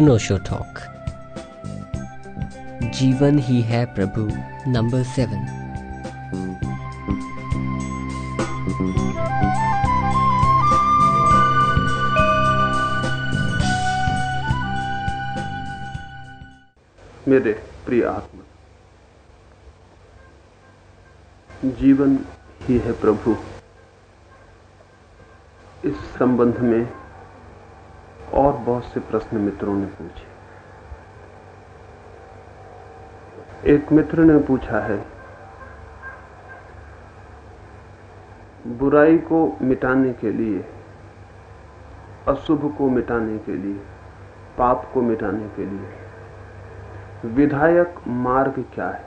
अनोशो talk जीवन ही है प्रभु number seven मेरे प्रिय आत्मा, जीवन ही है प्रभु। इस संबंध में और बहुत से प्रश्न मित्रों ने पूछे। एक मित्र ने पूछा है, बुराई को मिटाने के लिए, अशुभ को मिटाने के लिए, पाप को मिटाने के लिए, विधायक मार्ग क्या है?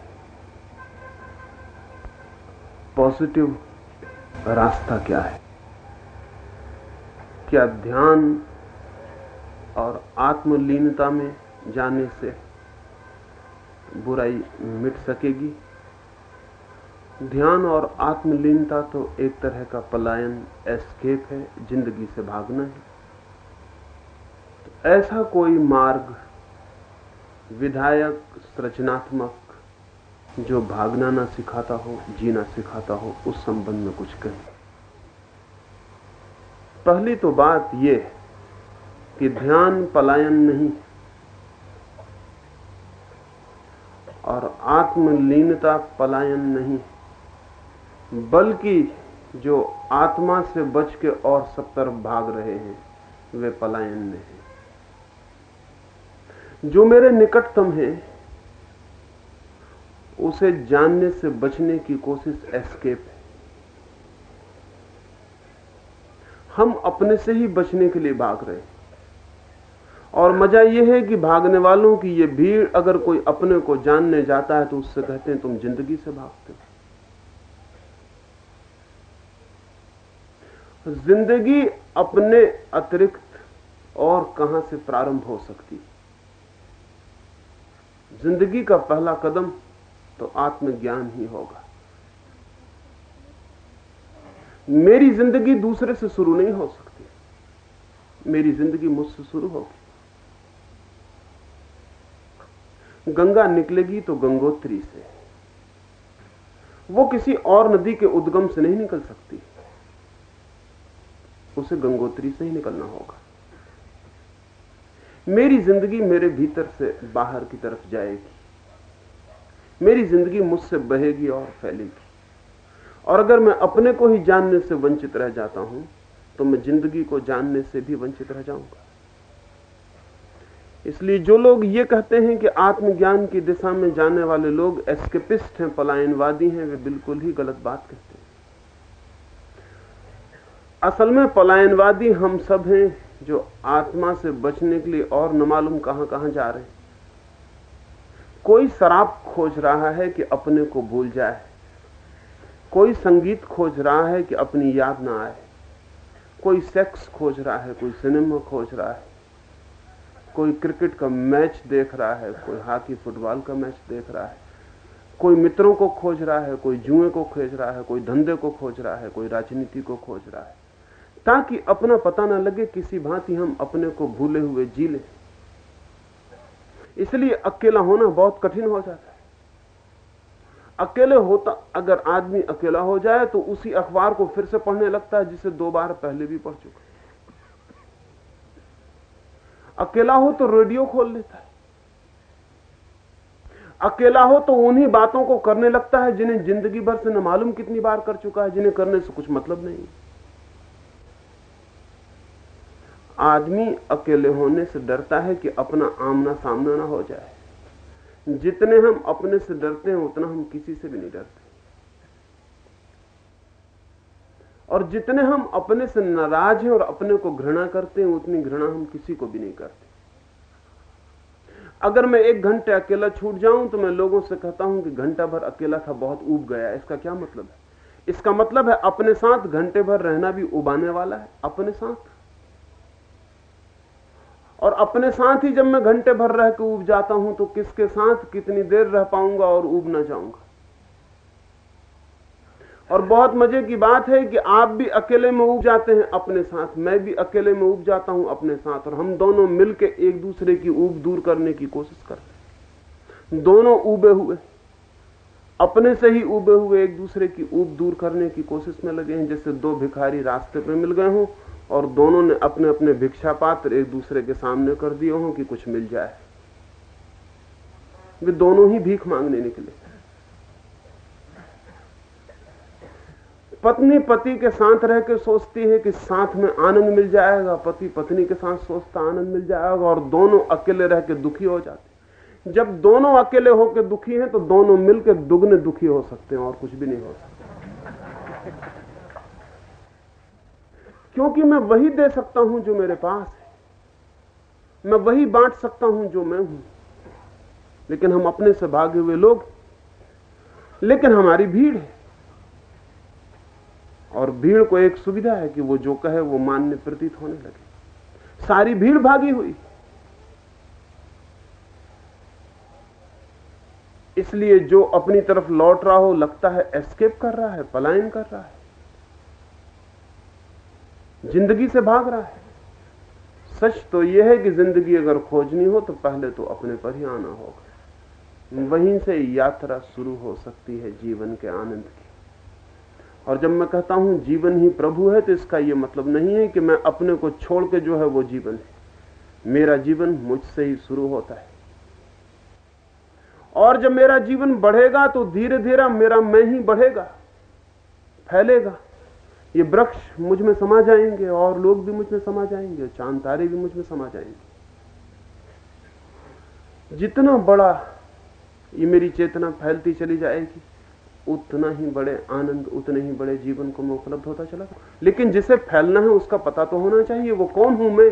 पॉजिटिव रास्ता क्या है? क्या ध्यान और आत्मलीनता में जाने से बुराई मिट सकेगी। ध्यान और आत्मलीनता तो एक तरह का पलायन एस्केप है, ज़िंदगी से भागना है। तो ऐसा कोई मार्ग, विधायक सृजनात्मक जो भागना ना सिखाता हो, जीना सिखाता हो, उस संबंध में कुछ कहें। पहली तो बात यह कि ध्यान पलायन नहीं। और आत्मलीनता पलायन नहीं। बल्कि जो आत्मा से बच के और सब तरफ़ भाग रहे हैं, वे पलायन में हैं जो मेरे निकटतम है, उसे जानने से बचने की कोशिश एस्केप है। हम अपने से ही बचने के लिए भाग रहे हैं। और मज़ा यह है कि भागने वालों की यह भीड़ अगर कोई अपने को जानने जाता है तो उससे कहते हैं, तुम ज़िंदगी से भागते हो। ज़िंदगी अपने अतिरिक्त और कहाँ से प्रारंभ हो सकती ज़िंदगी का पहला कदम तो आत्मज्ञान ही होगा। मेरी ज़िंदगी दूसरे से शुरू नहीं हो सकती। मेरी ज़िंदगी मुझसे शुरू होगी। गंगा निकलेगी तो गंगोत्री से। वो किसी और नदी के उद्गम से नहीं निकल सकती। उसे गंगोत्री से ही निकलना होगा। मेरी ज़िंदगी मेरे भीतर से बाहर की तरफ़ जाएगी। मेरी ज़िंदगी मुझसे बहेगी और फैलेगी। और अगर मैं अपने को ही जानने से वंचित रह जाता हूँ तो मैं ज़िंदगी को जानने से भी वंचित रह जाऊँगा। इसलिए जो लोग ये कहते हैं कि आत्मज्ञान की दिशा में जाने वाले लोग एस्केपिस्ट हैं, पलायनवादी हैं, वे बिल्कुल ही गलत बात कहते हैं। असल में पलायनवादी हम सब हैं जो आत्मा से बचने के लिए और न मालूम कहाँ कहाँ जा रहे हैं। कोई शराब खोज रहा है कि अपने को भूल जाए। कोई संगीत खोज रहा है कि अपनी याद ना आए। कोई सेक्स खोज रहा है, कोई सिनेमा खोज रहा है। कोई क्रिकेट का मैच देख रहा है, कोई हॉकी, फुटबॉल का मैच देख रहा है, कोई मित्रों को खोज रहा है, कोई जुए को खोज रहा है, कोई धंधे को खोज रहा है, कोई राजनीति को खोज रहा है, ताकि अपना पता ना लगे किसी भांति हम अपने को भूले हुए जी लें। इसलिए अकेला होना बहुत कठिन हो जाता है। अकेले होता, अगर आदमी अकेला हो जाए तो उसी अखबार को फिर से पढ़ने लगता है, जिसे दो बार पहले भी पढ़ चुका अकेला हो तो रेडियो खोल लेता है। अकेला हो तो उन्हीं बातों को करने लगता है जिन्हें ज़िंदगी भर से न मालूम कितनी बार कर चुका है, जिन्हें करने से कुछ मतलब नहीं आदमी अकेले होने से डरता है कि अपना आमना सामना ना हो जाए। जितने हम अपने से डरते हैं, उतना हम किसी से भी नहीं डरते। और जितने हम अपने से नाराज़ हैं और अपने को घृणा करते हैं, उतनी घृणा हम किसी को भी नहीं करते। अगर मैं एक घंटे अकेला छूट जाऊँ तो मैं लोगों से कहता हूँ कि घंटा भर अकेला था, बहुत उब गया। इसका क्या मतलब है? इसका मतलब है अपने साथ घंटे भर रहना भी उबाने वाला है, अपने साथ। और अपने साथ ही जब मैं घंटे भर रह के उब जाता हूँ तो किसके साथ कितनी देर रह पाऊँगा और उब ना जाऊँगा? और बहुत मज़े की बात है कि आप भी अकेले में उग जाते हैं अपने साथ। मैं भी अकेले में उग जाता हूँ अपने साथ और हम दोनों मिलकर एक दूसरे की ऊब दूर करने की कोशिश करते हैं। दोनों उबे हुए, अपने से ही उबे हुए एक दूसरे की ऊब दूर करने की कोशिश में लगे हैं, जैसे दो भिखारी रास्ते पर मिल गए हों और दोनों ने अपने अपने भिक्षा पात्र एक दूसरे के सामने कर दिए हों कि कुछ मिल जाए। वे दोनों ही भीख मांगने निकले। पत्नी पति के साथ रह के सोचती है कि साथ में आनंद मिल जाएगा, पति पत्नी के साथ सोचता आनंद मिल जाएगा और दोनों अकेले रह के दुखी हो जाते जब दोनों अकेले होकर दुखी हैं तो दोनों मिलकर दुगने दुखी हो सकते हैं और कुछ भी नहीं हो सकता। क्योंकि मैं वही दे सकता हूँ जो मेरे पास है। मैं वही बांट सकता हूँ जो मैं हूँ। लेकिन हम अपने से भागे हुए लोग लेकिन हमारी भीड़ है। और भीड़ को एक सुविधा है कि वो जो कहे वो मान्य प्रतीत होने लगे। सारी भीड़ भागी हुई। इसलिए जो अपनी तरफ़ लौट रहा हो, लगता है एस्केप कर रहा है, पलायन कर रहा है। ज़िंदगी से भाग रहा है। सच तो यह है कि ज़िंदगी अगर खोजनी हो तो पहले तो अपने पर ही आना होगा। वहीं से यात्रा शुरू हो सकती है जीवन के आनंद की। और जब मैं कहता हूँ जीवन ही प्रभु है तो इसका यह मतलब नहीं है कि मैं अपने को छोड़ के जो है वो जीवन है। मेरा जीवन मुझसे ही शुरू होता है। और जब मेरा जीवन बढ़ेगा तो धीरे धीरे मेरा मैं ही बढ़ेगा, फैलेगा। ये वृक्ष मुझमें समा जाएँगे, और लोग भी मुझमें समा जाएँगे, चाँद तारे भी मुझमें समा जाएँगे। जितना बड़ा ये मेरी चेतना फैलती चली जाएगी उतना ही बड़े आनंद, उतने ही बड़े जीवन को मैं उपलब्ध होता चला लेकिन जिसे फैलना है, उसका पता तो होना चाहिए, वो कौन हूँ मैं?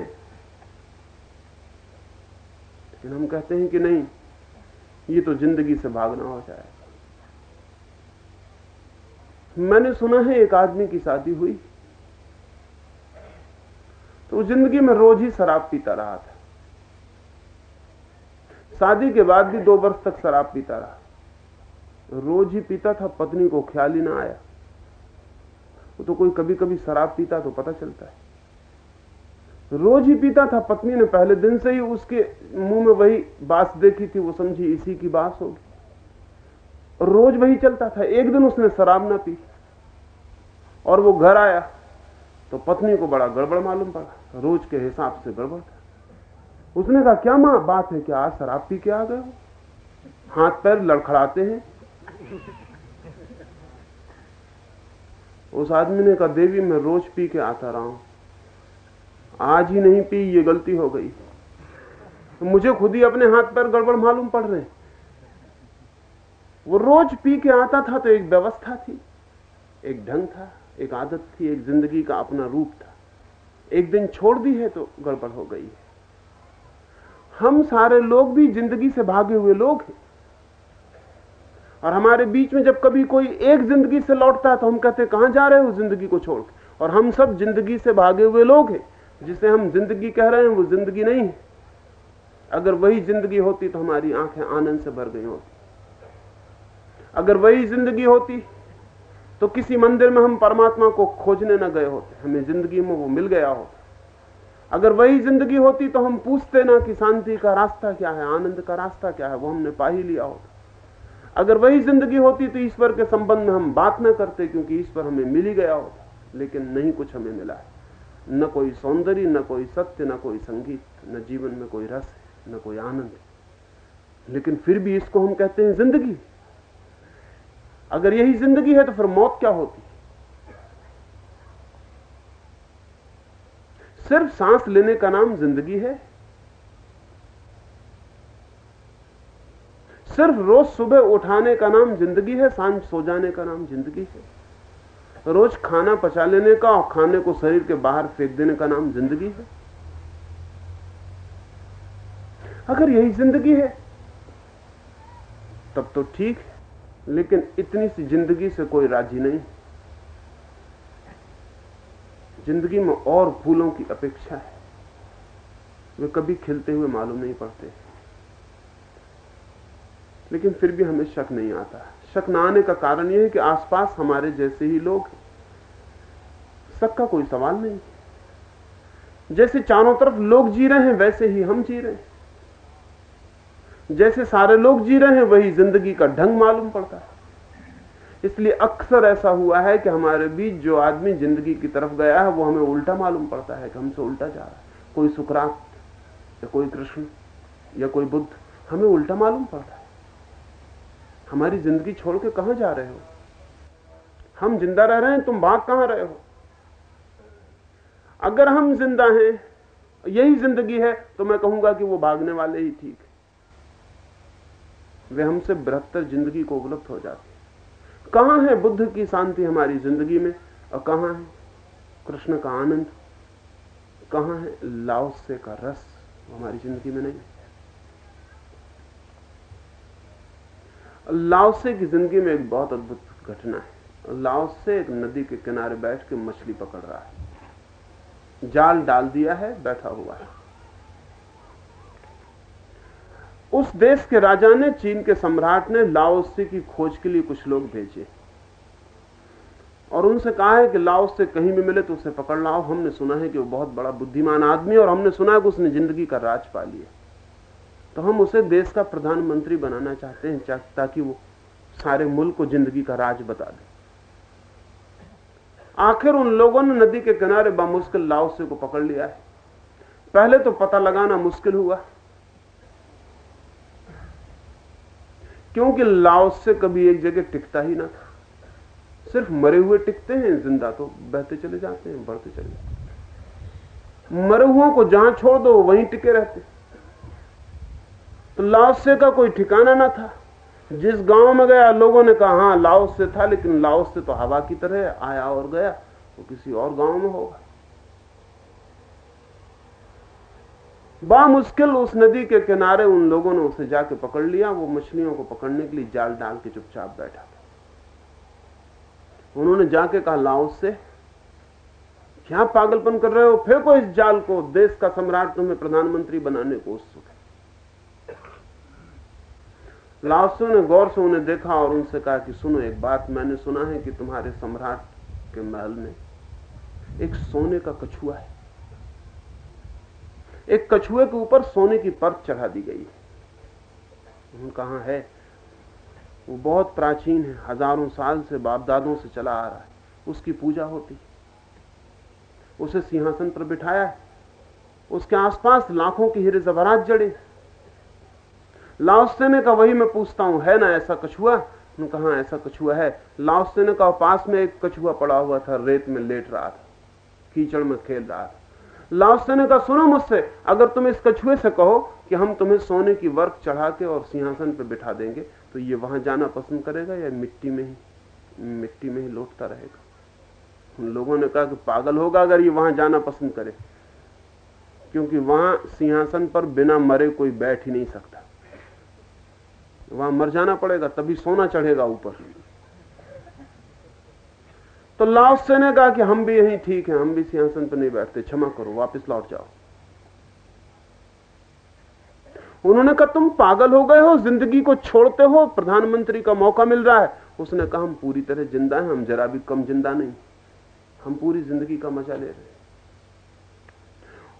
लेकिन हम कहते हैं कि नहीं, ये तो ज़िंदगी से भागना हो जाए। मैंने सुना है, एक आदमी की शादी हुई। तो ज़िंदगी में रोज ही शराब पीता रहा था। शादी के बाद भी दो वर्ष तक शराब पीता रहा। रोज ही पीता था, पत्नी को ख्याल ही ना आया। वो तो कोई कभी कभी शराब पीता तो पता चलता है। रोज ही पीता था, पत्नी ने पहले दिन से ही उसके मुँह में वही बात देखी थी, वो समझी इसी की बात होगी। रोज वही चलता था, एक दिन उसने शराब ना पी और वो घर आया तो पत्नी को बड़ा गड़बड़ मालूम पड़ा, रोज के हिसाब से गड़बड़ था। उसने कहा, क्या माँ, बात है क्या? आज शराब पी के आ गए हो? हाथ पैर लड़खड़ाते हैं उस आदमी ने कहा, देवी, मैं रोज पी के आता रहा हूँ। आज ही नहीं पी, ये गलती हो गई। तो मुझे खुद ही अपने हाथ पैर गड़बड़ मालूम पड़ रहे। वो रोज पी के आता था तो एक व्यवस्था थी, एक ढंग था, एक आदत थी, एक ज़िंदगी का अपना रूप था। एक दिन छोड़ दी है तो गड़बड़ हो गई है। हम सारे लोग भी ज़िंदगी से भागे हुए लोग हैं। और हमारे बीच में जब कभी कोई एक ज़िंदगी से लौटता है तो हम कहते हैं, कहाँ जा रहे हो ज़िंदगी को छोड़ के? और हम सब ज़िंदगी से भागे हुए लोग हैं, जिसे हम ज़िंदगी कह रहे हैं, वो ज़िंदगी नहीं है। अगर वही ज़िंदगी होती तो हमारी आँखें आनंद से भर गई होती। अगर वही ज़िंदगी होती तो किसी मंदिर में हम परमात्मा को खोजने न गए होते, हमें ज़िंदगी में वो मिल गया होता। अगर वही ज़िंदगी होती तो हम पूछते ना कि शांति का रास्ता क्या है, आनंद का रास्ता क्या है, वो हमने पा ही लिया होता। अगर वही ज़िंदगी होती तो ईश्वर के संबंध में हम बात न करते क्योंकि ईश्वर हमें मिल ही गया होता लेकिन नहीं कुछ हमें मिला है। न कोई सौंदर्य, न कोई सत्य, न कोई संगीत, न जीवन में कोई रस, न कोई आनंद। लेकिन फिर भी इसको हम कहते हैं ज़िंदगी। अगर यही ज़िंदगी है तो फिर मौत क्या होती? सिर्फ़ सांस लेने का नाम ज़िंदगी है सिर्फ़ रोज सुबह उठाने का नाम ज़िंदगी है, साँझ सो जाने का नाम ज़िंदगी है। रोज खाना पचा लेने का और खाने को शरीर के बाहर फेंक देने का नाम ज़िंदगी है। अगर यही ज़िंदगी है, तब तो ठीक है, लेकिन इतनी सी ज़िंदगी से कोई राज़ी नहीं। ज़िंदगी में और फूलों की अपेक्षा है। वे कभी खिलते हुए मालूम नहीं पड़ते। लेकिन फिर भी हमें शक नहीं आता शक न आने का कारण यह है कि आसपास हमारे जैसे ही लोग हैं। शक का कोई सवाल नहीं। जैसे चारों तरफ़ लोग जी रहे हैं, वैसे ही हम जी रहे हैं। जैसे सारे लोग जी रहे हैं, वही ज़िंदगी का ढंग मालूम पड़ता है। इसलिए अक्सर ऐसा हुआ है कि हमारे बीच जो आदमी ज़िंदगी की तरफ़ गया है, वो हमें उल्टा मालूम पड़ता है कि हमसे उल्टा जा रहा है। कोई सुकरात, या कोई कृष्ण, या कोई बुद्ध, हमें उल्टा मालूम पड़ता है। हमारी ज़िंदगी छोड़ के कहाँ जा रहे हो? हम ज़िंदा रह रहे हैं, तुम भाग कहाँ रहे हो? अगर हम ज़िंदा हैं, यही ज़िंदगी है तो मैं कहूँगा कि वो भागने वाले ही ठीक है। वे हमसे बृहत्तर ज़िंदगी को उपलब्ध हो जाते कहाँ है बुद्ध की शांति हमारी ज़िंदगी में? और कहाँ है? कृष्ण का आनंद। कहाँ है लाओसे का रस? हमारी ज़िंदगी में नहीं लाओसे की ज़िंदगी में एक बहुत अद्भुत घटना है। लाओसे एक नदी के किनारे बैठ के मछली पकड़ रहा है। जाल डाल दिया है, बैठा हुआ है। उस देश के राजा ने चीन के सम्राट ने लाओसे की खोज के लिए कुछ लोग भेजे। और उनसे कहा है कि लाओस से कहीं भी मिले तो उसे पकड़ लाओ। हमने सुना है कि वो बहुत बड़ा बुद्धिमान आदमी और हमने सुना है कि उसने ज़िंदगी का राज पा लिया। तो हम उसे देश का प्रधानमंत्री बनाना चाहते हैं ताकि वो सारे मुल्क को ज़िंदगी का राज बता दे। आखिर उन लोगों ने नदी के किनारे बामुश्किल लाओसे को पकड़ लिया है। पहले तो पता लगाना मुश्किल हुआ। क्योंकि लाओस कभी एक जगह टिकता ही ना था। सिर्फ़ मरे हुए टिकते हैं, ज़िंदा तो बहते चले जाते हैं, बढ़ते चले जाते मरे हुओं को जहाँ छोड़ दो, वहीं टिके रहते तो लाओस से का कोई ठिकाना ना था। जिस गाँव में गया, लोगों ने कहा हाँ लाओस से था, लेकिन लाओस से तो हवा की तरह आया और गया, वो किसी और गाँव में होगा। बा मुश्किल उस नदी के किनारे उन लोगों ने उसे जाके पकड़ लिया। वो मछलियों को पकड़ने के लिए जाल डाल के चुपचाप बैठा था। उन्होंने जाके कहा, लाओस से, क्या पागलपन कर रहे हो? फेंको इस जाल को देश का सम्राट तुम्हें प्रधानमंत्री बनाने को उत्सुक लाओसो ने गौर से उन्हें देखा और उनसे कहा कि सुनो, एक बात मैंने सुना है कि तुम्हारे सम्राट के महल में एक सोने का कछुआ है। एक कछुए के ऊपर सोने की परत चढ़ा दी गई है। कहा है? वो बहुत प्राचीन है, हज़ारों साल से बाप दादों से चला आ रहा है। उसकी पूजा होती है। उसे सिंहासन पर बिठाया है। उसके आसपास लाखों की हीरे जबरात जड़े लाओसे ने कहा वही मैं पूछता हूँ, है ना ऐसा कछुआ कहा ऐसा कछुआ है? लाओसे ने कहा पास में एक कछुआ पड़ा हुआ था, रेत में लेट रहा था, कीचड़ में खेल रहा था। लाओसे ने कहा सुनो मुझसे, अगर तुम इस कछुए से कहो कि हम तुम्हें सोने की वर्क चढ़ा के और सिंहासन पर बिठा देंगे तो ये वहाँ जाना पसंद करेगा या मिट्टी में ही, मिट्टी में ही लौटता रहेगा? उन लोगों ने कहा कि पागल होगा अगर ये वहाँ जाना पसंद करे, क्योंकि वहाँ सिंहासन पर बिना मरे कोई बैठ ही नहीं सकता। वहाँ मर जाना पड़ेगा, तभी सोना चढ़ेगा ऊपर। तो लाओसे ने कहा कि हम भी यही ठीक है, हम भी सिंहासन पर नहीं बैठते, क्षमा करो, वापस लौट जाओ। उन्होंने कहा, तुम पागल हो गए हो, ज़िंदगी को छोड़ते हो, प्रधानमंत्री का मौका मिल रहा है। उसने कहा, हम पूरी तरह ज़िंदा हैं, हम जरा भी कम ज़िंदा नहीं, हम पूरी ज़िंदगी का मज़ा ले रहे हैं।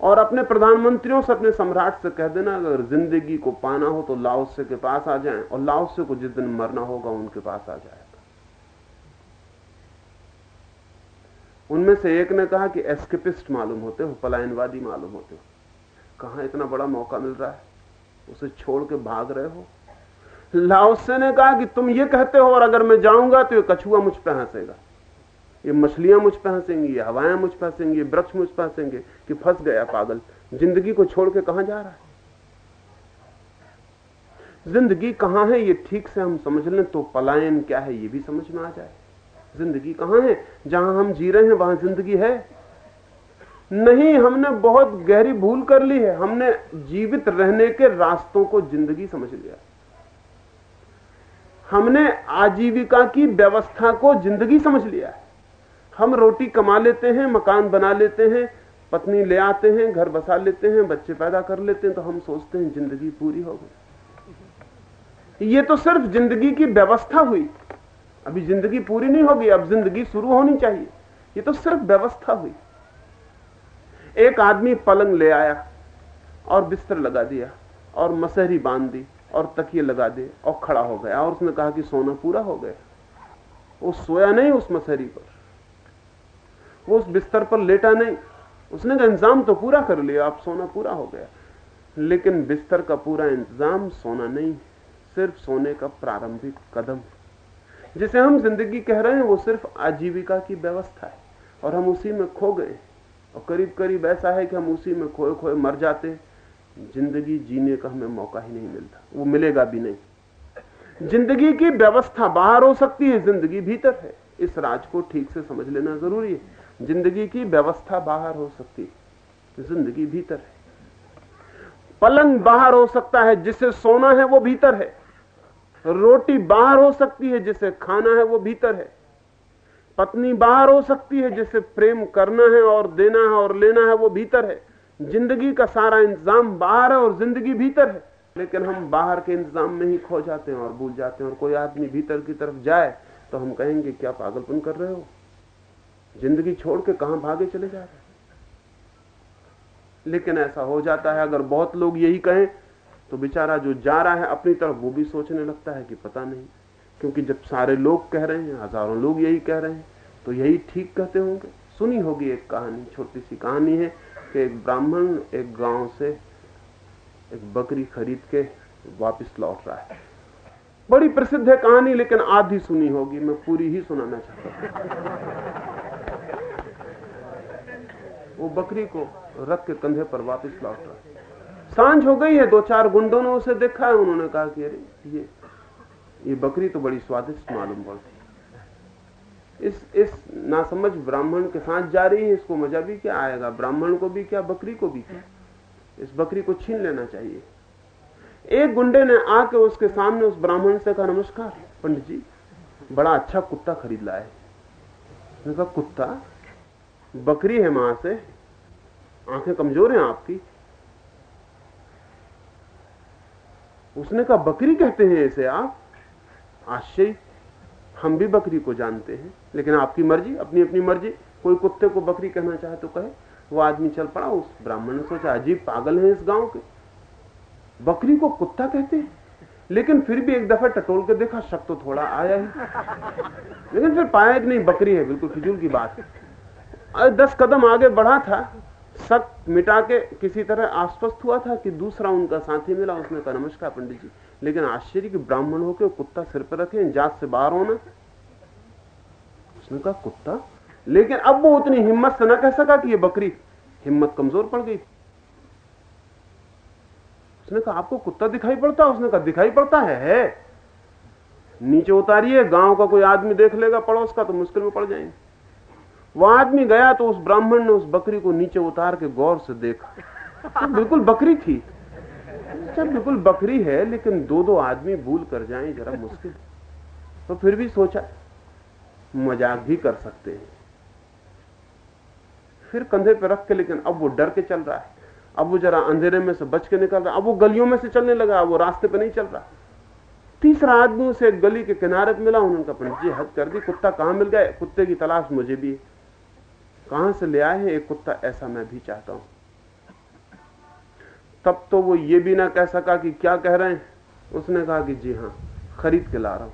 और अपने प्रधानमंत्रियों से, अपने सम्राट से कह देना, अगर ज़िंदगी को पाना हो तो लाओसे के पास आ जाएँ, और लाओसे को जिस दिन मरना होगा उनके पास आ जाएगा उनमें से एक ने कहा कि एस्केपिस्ट मालूम होते हो, पलायनवादी मालूम होते हो। कहा इतना बड़ा मौका मिल रहा है? उसे छोड़ के भाग रहे हो? लाओसे ने कहा कि तुम ये कहते हो और अगर मैं जाऊँगा तो ये कछुआ मुझ पर हंसेगा। ये मछलियाँ मुझ पर हंसेंगी हवाएँ मुझ पर हंसेंगी वृक्ष मुझ पर हंसेंगे कि फंस गया पागल। ज़िंदगी को छोड़ के कहाँ जा रहा है? ज़िंदगी कहाँ है, ये ठीक से हम समझ लें तो पलायन क्या है, ये भी समझ में आ जाए। ज़िंदगी कहाँ है? जहाँ हम जी रहे हैं, वहाँ ज़िंदगी है। नहीं, हमने बहुत गहरी भूल कर ली है। हमने जीवित रहने के रास्तों को ज़िंदगी समझ लिया। हमने आजीविका की व्यवस्था को ज़िंदगी समझ लिया है। हम रोटी कमा लेते हैं, मकान बना लेते हैं, पत्नी ले आते हैं, घर बसा लेते हैं, बच्चे पैदा कर लेते हैं तो हम सोचते हैं ज़िंदगी पूरी हो गई। ये तो सिर्फ़ ज़िंदगी की व्यवस्था हुई। अभी ज़िंदगी पूरी नहीं होगी अब ज़िंदगी शुरू होनी चाहिए। ये तो सिर्फ़ व्यवस्था हुई। एक आदमी पलंग ले आया और बिस्तर लगा दिया और मसहरी बाँध दी और तकिए लगा दे और खड़ा हो गया और उसने कहा कि सोना पूरा हो गया। वो सोया नहीं उस मसहरी पर। वो उस बिस्तर पर लेटा नहीं। उसने कहा, इंतज़ाम तो पूरा कर लिया आप सोना पूरा हो गया। लेकिन बिस्तर का पूरा इंतज़ाम सोना नहीं, सिर्फ़ सोने का प्रारंभिक कदम। जिसे हम ज़िंदगी कह रहे हैं, वो सिर्फ़ आजीविका की व्यवस्था है, और हम उसी में खो गए। और करीब करीब ऐसा है कि हम उसी में खोए खोए मर जाते ज़िंदगी जीने का हमें मौका ही नहीं मिलता, वो मिलेगा भी नहीं। ज़िंदगी की व्यवस्था बाहर हो सकती है, ज़िंदगी भीतर है। इस राज को ठीक से समझ लेना ज़रूरी है। ज़िंदगी की व्यवस्था बाहर हो सकती है, ज़िंदगी भीतर है। पलंग बाहर हो सकता है, जिसे सोना है वो भीतर है। रोटी बाहर हो सकती है, जिसे खाना है वो भीतर है। पत्नी बाहर हो सकती है, जिसे प्रेम करना है और देना है और लेना है वो भीतर है। ज़िंदगी का सारा इंतज़ाम बाहर है और ज़िंदगी भीतर है। लेकिन हम बाहर के इंतज़ाम में ही खो जाते हैं और भूल जाते हैं और कोई आदमी भीतर की तरफ़ जाए तो हम कहेंगे, क्या पागलपन कर रहे हो? ज़िंदगी छोड़ के कहाँ भागे चले जा रहे लेकिन ऐसा हो जाता है, अगर बहुत लोग यही कहें तो बेचारा जो जा रहा है अपनी तरफ़, वो भी सोचने लगता है कि पता नहीं, क्योंकि जब सारे लोग कह रहे हैं, हज़ारों लोग यही कह रहे हैं तो यही ठीक कहते होंगे। सुनी होगी एक कहानी छोटी सी कहानी है कि एक ब्राह्मण एक गाँव से एक बकरी खरीद के वापस लौट रहा है। बड़ी प्रसिद्ध है कहानी, लेकिन आधी सुनी होगी, मैं पूरी ही सुनाना चाहता हूँ। वो बकरी को रख के कंधे पर वापस लौट। रहा साँझ हो गई है, दो चार गुंडों ने उसे देखा है, उन्होंने कहा कि अरे, ये ये बकरी तो बड़ी स्वादिष्ट मालूम पड़ती इस इस नासमझ ब्राह्मण के साथ जा रही है, इसको मज़ा भी क्या आएगा? ब्राह्मण को भी क्या, बकरी को भी क्या? इस बकरी को छीन लेना चाहिए। एक गुंडे ने आके उसके सामने उस ब्राह्मण से कहा, नमस्कार, पंडित जी, बड़ा अच्छा कुत्ता खरीद लाए कहा, कुत्ता? बकरी है माँ से? आँखें कमज़ोर हैं आपकी। उसने कहा, बकरी कहते हैं इसे आप? आश्चर्य। हम भी बकरी को जानते हैं, लेकिन आपकी मर्ज़ी अपनी अपनी मर्ज़ी। कोई कुत्ते को बकरी कहना चाहे तो कहे। वो आदमी चल पड़ा, उस ब्राह्मण ने सोचा, अजीब पागल है इस गाँव के। बकरी को कुत्ता कहते हैं? लेकिन फिर भी एक दफ़ा टटोल के देखा, शक तो थोड़ा आया ही। लेकिन फिर पाया कि नहीं, बकरी है, बिल्कुल फिजूल की बात। है दस कदम आगे बढ़ा था। शक मिटा के किसी तरह आश्वस्त हुआ था कि दूसरा उनका साथी मिला उसने कहा नमस्कार पंडित जी। लेकिन आश्चर्य की ब्राह्मण होकर कुत्ता सिर पर रखे जात से बाहर होना। उसने कहा कुत्ता? लेकिन अब वो उतनी हिम्मत से ना कह सका कि ये बकरी हिम्मत कमज़ोर पड़ गई। उसने कहा आपको कुत्ता दिखाई पड़ता? उसने कहा दिखाई पड़ता है, है। नीचे उतारिए गाँव का कोई आदमी देख लेगा पड़ोस का तो मुश्किल में पड़ जाएँगे। वो आदमी गया तो उस ब्राह्मण ने उस बकरी को नीचे उतार के गौर से देखा। तो बिल्कुल बकरी थी। अच्छा बिल्कुल बकरी है, लेकिन दो दो आदमी भूल कर जाए, जरा मुश्किल। तो फिर भी सोचा, मज़ाक भी कर सकते हैं। फिर कंधे पे रख के, लेकिन अब वो डर के चल रहा है। अब वो जरा अंधेरे में से बच के निकल रहा अब वो गलियों में से चलने लगा वो रास्ते पे नहीं चल रहा। तीसरा आदमी उसे गली के किनारे मिला, उन्होंने कहा, पंडित जी, हद कर दी, कुत्ता कहाँ मिल गया? कुत्ते की तलाश मुझे भी कहाँ से ले आए हैं? एक कुत्ता ऐसा मैं भी चाहता हूँ। तब तो वो ये भी ना कह सका कि क्या कह रहे हैं? उसने कहा कि जी हाँ, खरीद के ला रहा हूँ।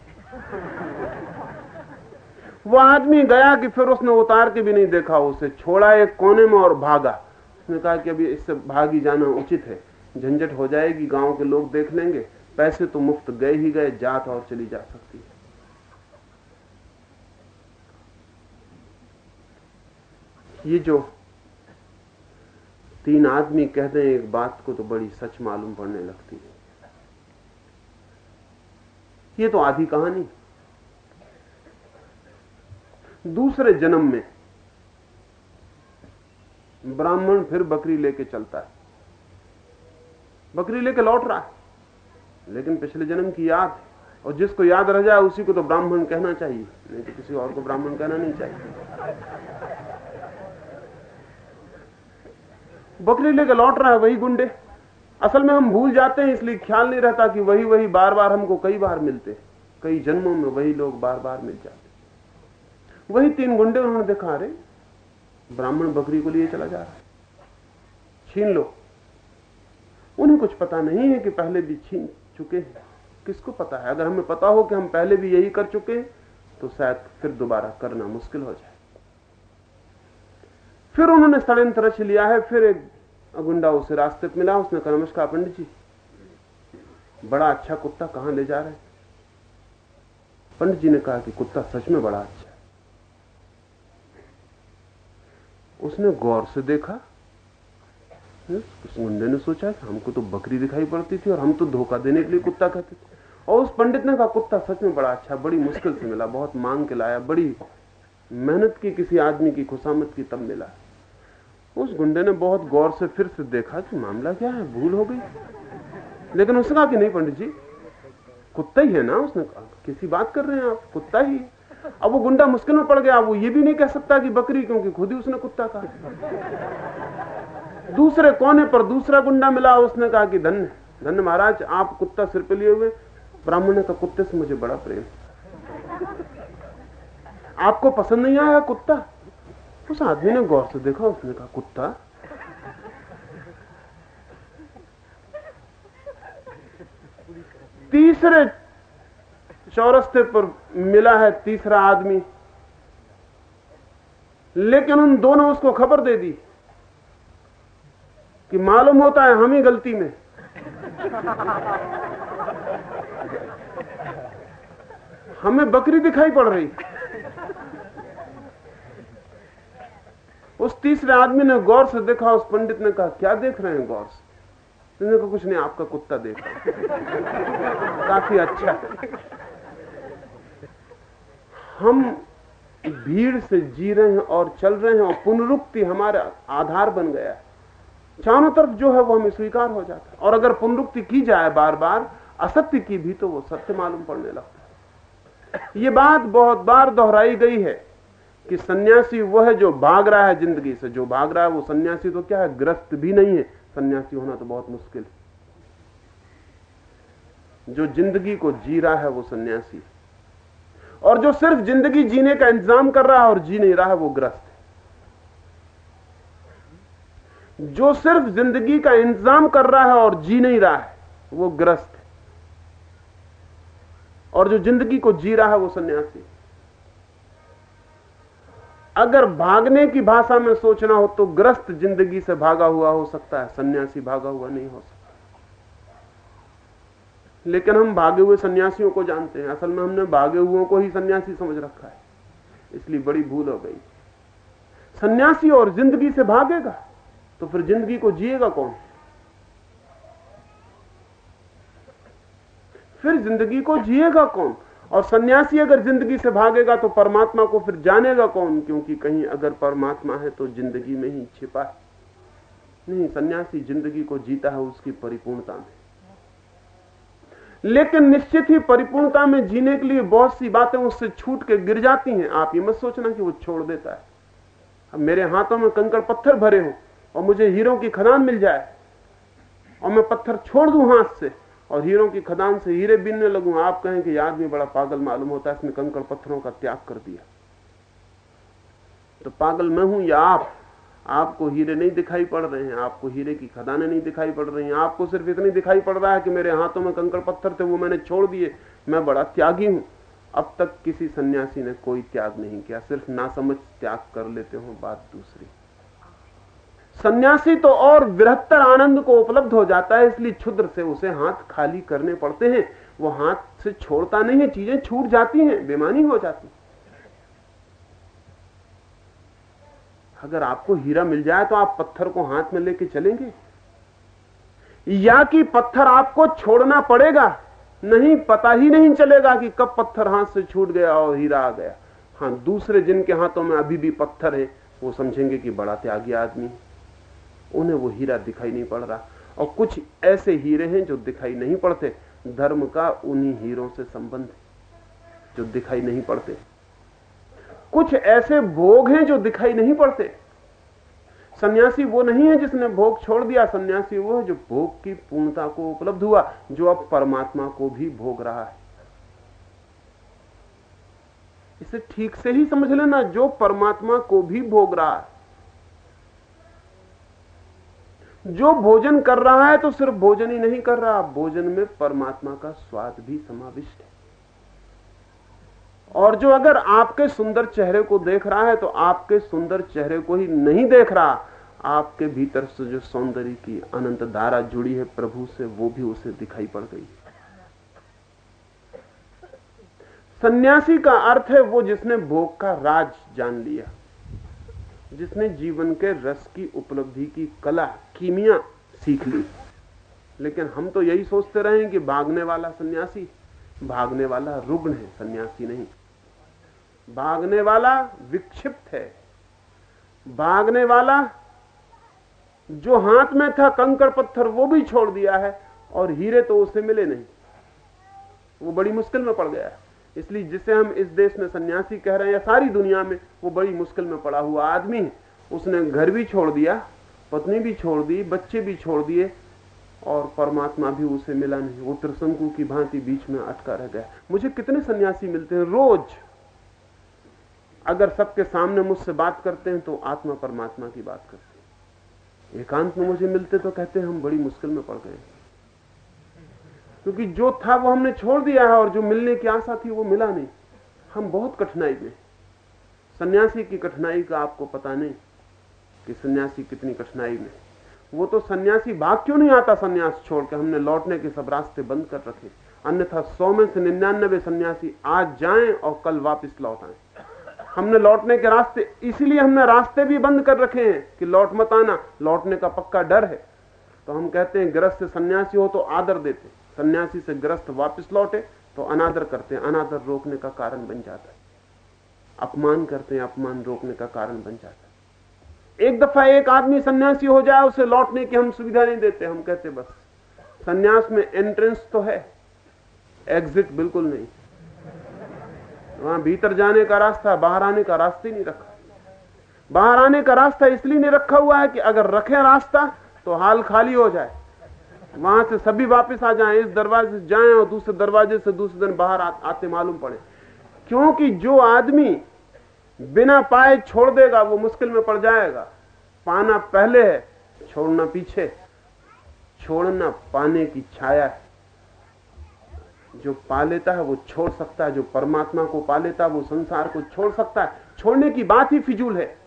वो आदमी गया कि फिर उसने उतार के भी नहीं देखा, उसे छोड़ा एक कोने में और भागा। उसने कहा कि अभी इससे भागी जाना उचित है। झंझट हो जाएगी, गाँव के लोग देख लेंगे। पैसे तो मुफ़्त गए ही गए, जात और चली जा सकती है। ये जो तीन आदमी कहते हैं, एक बात को तो बड़ी सच मालूम पड़ने लगती है। ये तो आधी कहानी। दूसरे जन्म में ब्राह्मण फिर बकरी लेके चलता है। बकरी लेके लौट रहा है। लेकिन पिछले जन्म की याद और जिसको याद रह जाए, उसी को तो ब्राह्मण कहना चाहिए। नहीं तो किसी और को ब्राह्मण कहना नहीं चाहिए। बकरी लेके लौट रहा है वही गुंडे। असल में हम भूल जाते हैं, इसलिए ख्याल नहीं रहता कि वही वही बार बार हमको कई बार मिलते कई जन्मों में वही लोग बार बार मिल जाते वही तीन गुंडे उन्होंने देखा रहे ब्राह्मण बकरी को लिए चला जा रहा है। छीन लो। उन्हें कुछ पता नहीं है कि पहले भी छीन चुके हैं। किसको पता है? अगर हमें पता हो कि हम पहले भी यही कर चुके हैं तो शायद फिर दोबारा करना मुश्किल हो जाए। फिर उन्होंने षड्यंत्र रच लिया है, फिर एक गुंडा उसे रास्ते पर मिला, उसने कहा, नमस्कार पंडित जी, बड़ा अच्छा कुत्ता कहाँ ले जा रहे पंडित जी ने कहा कि कुत्ता सच में बड़ा अच्छा है। उसने गौर से देखा उस मुंडे ने सोचा कि हमको तो बकरी दिखाई पड़ती थी और हम तो धोखा देने के लिए कुत्ता कहते थे। और उस पंडित ने कहा, कुत्ता सच में बड़ा अच्छा बड़ी मुश्किल से मिला, बहुत मांग के लाया, बड़ी मेहनत की किसी आदमी की खुशामत की तब मिला। उस गुंडे ने बहुत गौर से फिर से देखा कि मामला क्या है, भूल हो गई। लेकिन उसने कहा कि नहीं, पंडित जी, कुत्ता ही है ना उसने कहा। किसी बात कर रहे हैं आप, कुत्ता ही। अब वो गुंडा मुश्किल में पड़ गया, वो ये भी नहीं कह सकता कि बकरी, क्योंकि खुद ही उसने कुत्ता कहा। दूसरे कोने पर दूसरा गुंडा मिला, उसने कहा कि धन्य धन्य महाराज, आप कुत्ता सिर पे लिए हुए, ब्राह्मण ने कहा कुत्ते से मुझे बड़ा प्रेम। आपको पसंद नहीं आया कुत्ता? उस आदमी ने गौर से देखा उसने कहा कुत्ता तीसरे चौरस्ते पर मिला है तीसरा आदमी लेकिन उन दोनों उसको खबर दे दी कि मालूम होता है हम ही गलती में हमें बकरी दिखाई पड़ रही उस तीसरे आदमी ने गौर से देखा, उस पंडित ने कहा, क्या देख रहे हैं गौर से? उसने कहा कुछ नहीं, आपका कुत्ता देख काफ़ी अच्छा। हम भीड़ से जी रहे हैं और चल रहे हैं और पुनरुक्ति हमारा आधार बन गया है। चारों तरफ़ जो है वो हमें स्वीकार हो जाता है। और अगर पुनरुक्ति की जाए बार बार असत्य की भी तो वो सत्य मालूम पड़ने लगता है। ये बात बहुत बार दोहराई गई है। कि सन्यासी वो है जो भाग रहा है ज़िंदगी से। जो भाग रहा है वो सन्यासी तो क्या है? ग्रस्त भी नहीं है। सन्यासी होना तो बहुत मुश्किल है। जो ज़िंदगी को जी रहा है वो सन्यासी और जो सिर्फ़ ज़िंदगी जीने का इंतज़ाम कर रहा है और जी नहीं रहा है, वो ग्रस्त है। जो सिर्फ़ ज़िंदगी का इंतज़ाम कर रहा है और जी नहीं रहा है, वो ग्रस्त है। और जो ज़िंदगी को जी रहा है, वो सन्यासी अगर भागने की भाषा में सोचना हो तो ग्रस्त ज़िंदगी से भागा हुआ हो सकता है, सन्यासी भागा हुआ नहीं हो सकता। लेकिन हम भागे हुए सन्यासियों को जानते हैं, असल में हमने भागे हुओं को ही सन्यासी समझ रखा है। इसलिए बड़ी भूल हो गई। सन्यासी और ज़िंदगी से भागेगा तो फिर ज़िंदगी को जिएगा कौन? फिर ज़िंदगी को जिएगा कौन? और सन्यासी अगर ज़िंदगी से भागेगा तो परमात्मा को फिर जानेगा कौन? क्योंकि कहीं अगर परमात्मा है तो ज़िंदगी में ही छिपा है। नहीं, सन्यासी ज़िंदगी को जीता है, उसकी परिपूर्णता में। लेकिन निश्चित ही परिपूर्णता में जीने के लिए बहुत सी बातें उससे छूट के गिर जाती हैं। आप ये मत सोचना कि वो छोड़ देता है। अब मेरे हाथों में कंकड़ पत्थर भरे हो और मुझे हीरो की खदान मिल जाए और मैं पत्थर छोड़ दू हाथ से और हीरों की खदान से हीरे बीनने लगूं। आप कहें कि भी बड़ा पागल मालूम होता है, इसने कंकड़ पत्थरों का त्याग कर दिया। तो पागल मैं हूँ या आप? आपको हीरे नहीं दिखाई पड़ रहे हैं, आपको हीरे की खदानें नहीं दिखाई पड़ रही हैं। आपको सिर्फ़ इतनी दिखाई पड़ रहा है कि मेरे हाथों में कंकड़ पत्थर थे, वो मैंने छोड़ दिए। मैं बड़ा त्यागी हूँ। अब तक किसी सन्यासी ने कोई त्याग नहीं किया, सिर्फ़ ना समझ त्याग कर लेते हो बात दूसरी। सन्यासी तो और बृहत्तर आनंद को उपलब्ध हो जाता है, इसलिए क्षुद्र से उसे हाथ खाली करने पड़ते हैं। वो हाथ से छोड़ता नहीं है, चीज़ें छूट जाती हैं, बेमानी हो जाती अगर आपको हीरा मिल जाए तो आप पत्थर को हाथ में लेके चलेंगे। या कि पत्थर आपको छोड़ना पड़ेगा, नहीं पता ही नहीं चलेगा कि कब पत्थर हाथ से छूट गया और हीरा आ गया। हाँ, दूसरे जिनके हाथों में अभी भी पत्थर है, वो समझेंगे कि बड़ा त्यागी आदमी है। उन्हें वो हीरा दिखाई नहीं पड़ रहा। और कुछ ऐसे हीरे हैं जो दिखाई नहीं पड़ते। धर्म का उन्हीं हीरों से संबंध जो दिखाई नहीं पड़ते। कुछ ऐसे भोग हैं जो दिखाई नहीं पड़ते। सन्यासी वो नहीं है जिसने भोग छोड़ दिया। सन्यासी वो है जो भोग की पूर्णता को उपलब्ध हुआ, जो अब परमात्मा को भी भोग रहा है। इसे ठीक से ही समझ लेना, जो परमात्मा को भी भोग रहा है। जो भोजन कर रहा है तो सिर्फ़ भोजन ही नहीं कर रहा, भोजन में परमात्मा का स्वाद भी समाविष्ट है। और जो अगर आपके सुंदर चेहरे को देख रहा है तो आपके सुंदर चेहरे को ही नहीं देख रहा, आपके भीतर से जो सौंदर्य की अनंत धारा जुड़ी है प्रभु से, वो भी उसे दिखाई पड़ गई। सन्यासी का अर्थ है वो जिसने भोग का राज जान लिया। जिसने जीवन के रस की उपलब्धि की कला, कीमिया सीख ली। लेकिन हम तो यही सोचते रहे कि भागने वाला सन्यासी, भागने वाला रुग्ण है, सन्यासी नहीं। भागने वाला विक्षिप्त है। भागने वाला जो हाथ में था कंकर पत्थर, वो भी छोड़ दिया है और हीरे तो उसे मिले नहीं। वो बड़ी मुश्किल में पड़ गया है। इसलिए जिसे हम इस देश में सन्यासी कह रहे हैं या सारी दुनिया में, वो बड़ी मुश्किल में पड़ा हुआ आदमी है। उसने घर भी छोड़ दिया, पत्नी भी छोड़ दी, बच्चे भी छोड़ दिए और परमात्मा भी उसे मिला नहीं। वो त्रिशंकु की भांति बीच में अटका रह गया। मुझे कितने सन्यासी मिलते हैं? रोज। अगर सबके सामने मुझसे बात करते हैं तो आत्मा परमात्मा की बात करते हैं। एकांत में मुझे मिलते तो कहते हैं, हम बड़ी मुश्किल में पड़ गए। क्योंकि जो था वो हमने छोड़ दिया है और जो मिलने की आशा थी वो मिला नहीं। हम बहुत कठिनाई में सन्यासी की कठिनाई का आपको पता नहीं कि सन्यासी कितनी कठिनाई में वो तो सन्यासी भाग क्यों नहीं आता सन्यास छोड़ के? हमने लौटने के सब रास्ते बंद कर रखे। अन्यथा सौ में से निन्यानबे सन्यासी आज जाएँ और कल वापस लौट आए। हमने लौटने के रास्ते, इसीलिए हमने रास्ते भी बंद कर रखे हैं कि लौट मत आना। लौटने का पक्का डर है। तो हम कहते हैं, ग्रस्त सन्यासी हो तो आदर देते। सन्यासी से ग्रस्त वापस लौटे तो अनादर करते हैं। अनादर रोकने का कारण बन जाता है। अपमान करते हैं, अपमान रोकने का कारण बन जाता है। एक दफ़ा एक आदमी सन्यासी हो जाए, उसे लौटने की हम सुविधा नहीं देते। हम कहते, बस, सन्यास में एंट्रेंस तो है एग्जिट बिल्कुल नहीं। वहाँ भीतर जाने का रास्ता, बाहर आने का रास्ता ही नहीं रखा। बाहर आने का रास्ता इसलिए नहीं रखा हुआ है कि अगर रखे रास्ता तो हाल खाली हो जाए। वहाँ से सभी वापस आ जाएँ इस दरवाजे से जाएँ और दूसरे दरवाजे से दूसरे दिन बाहर आ, आते मालूम पड़े। क्योंकि जो आदमी बिना पाए छोड़ देगा वो मुश्किल में पड़ जाएगा। पाना पहले है छोड़ना पीछे छोड़ना पाने की छाया है। जो पा लेता है वो छोड़ सकता है। जो परमात्मा को पा लेता है वो संसार को छोड़ सकता है। छोड़ने की बात ही फिजूल है।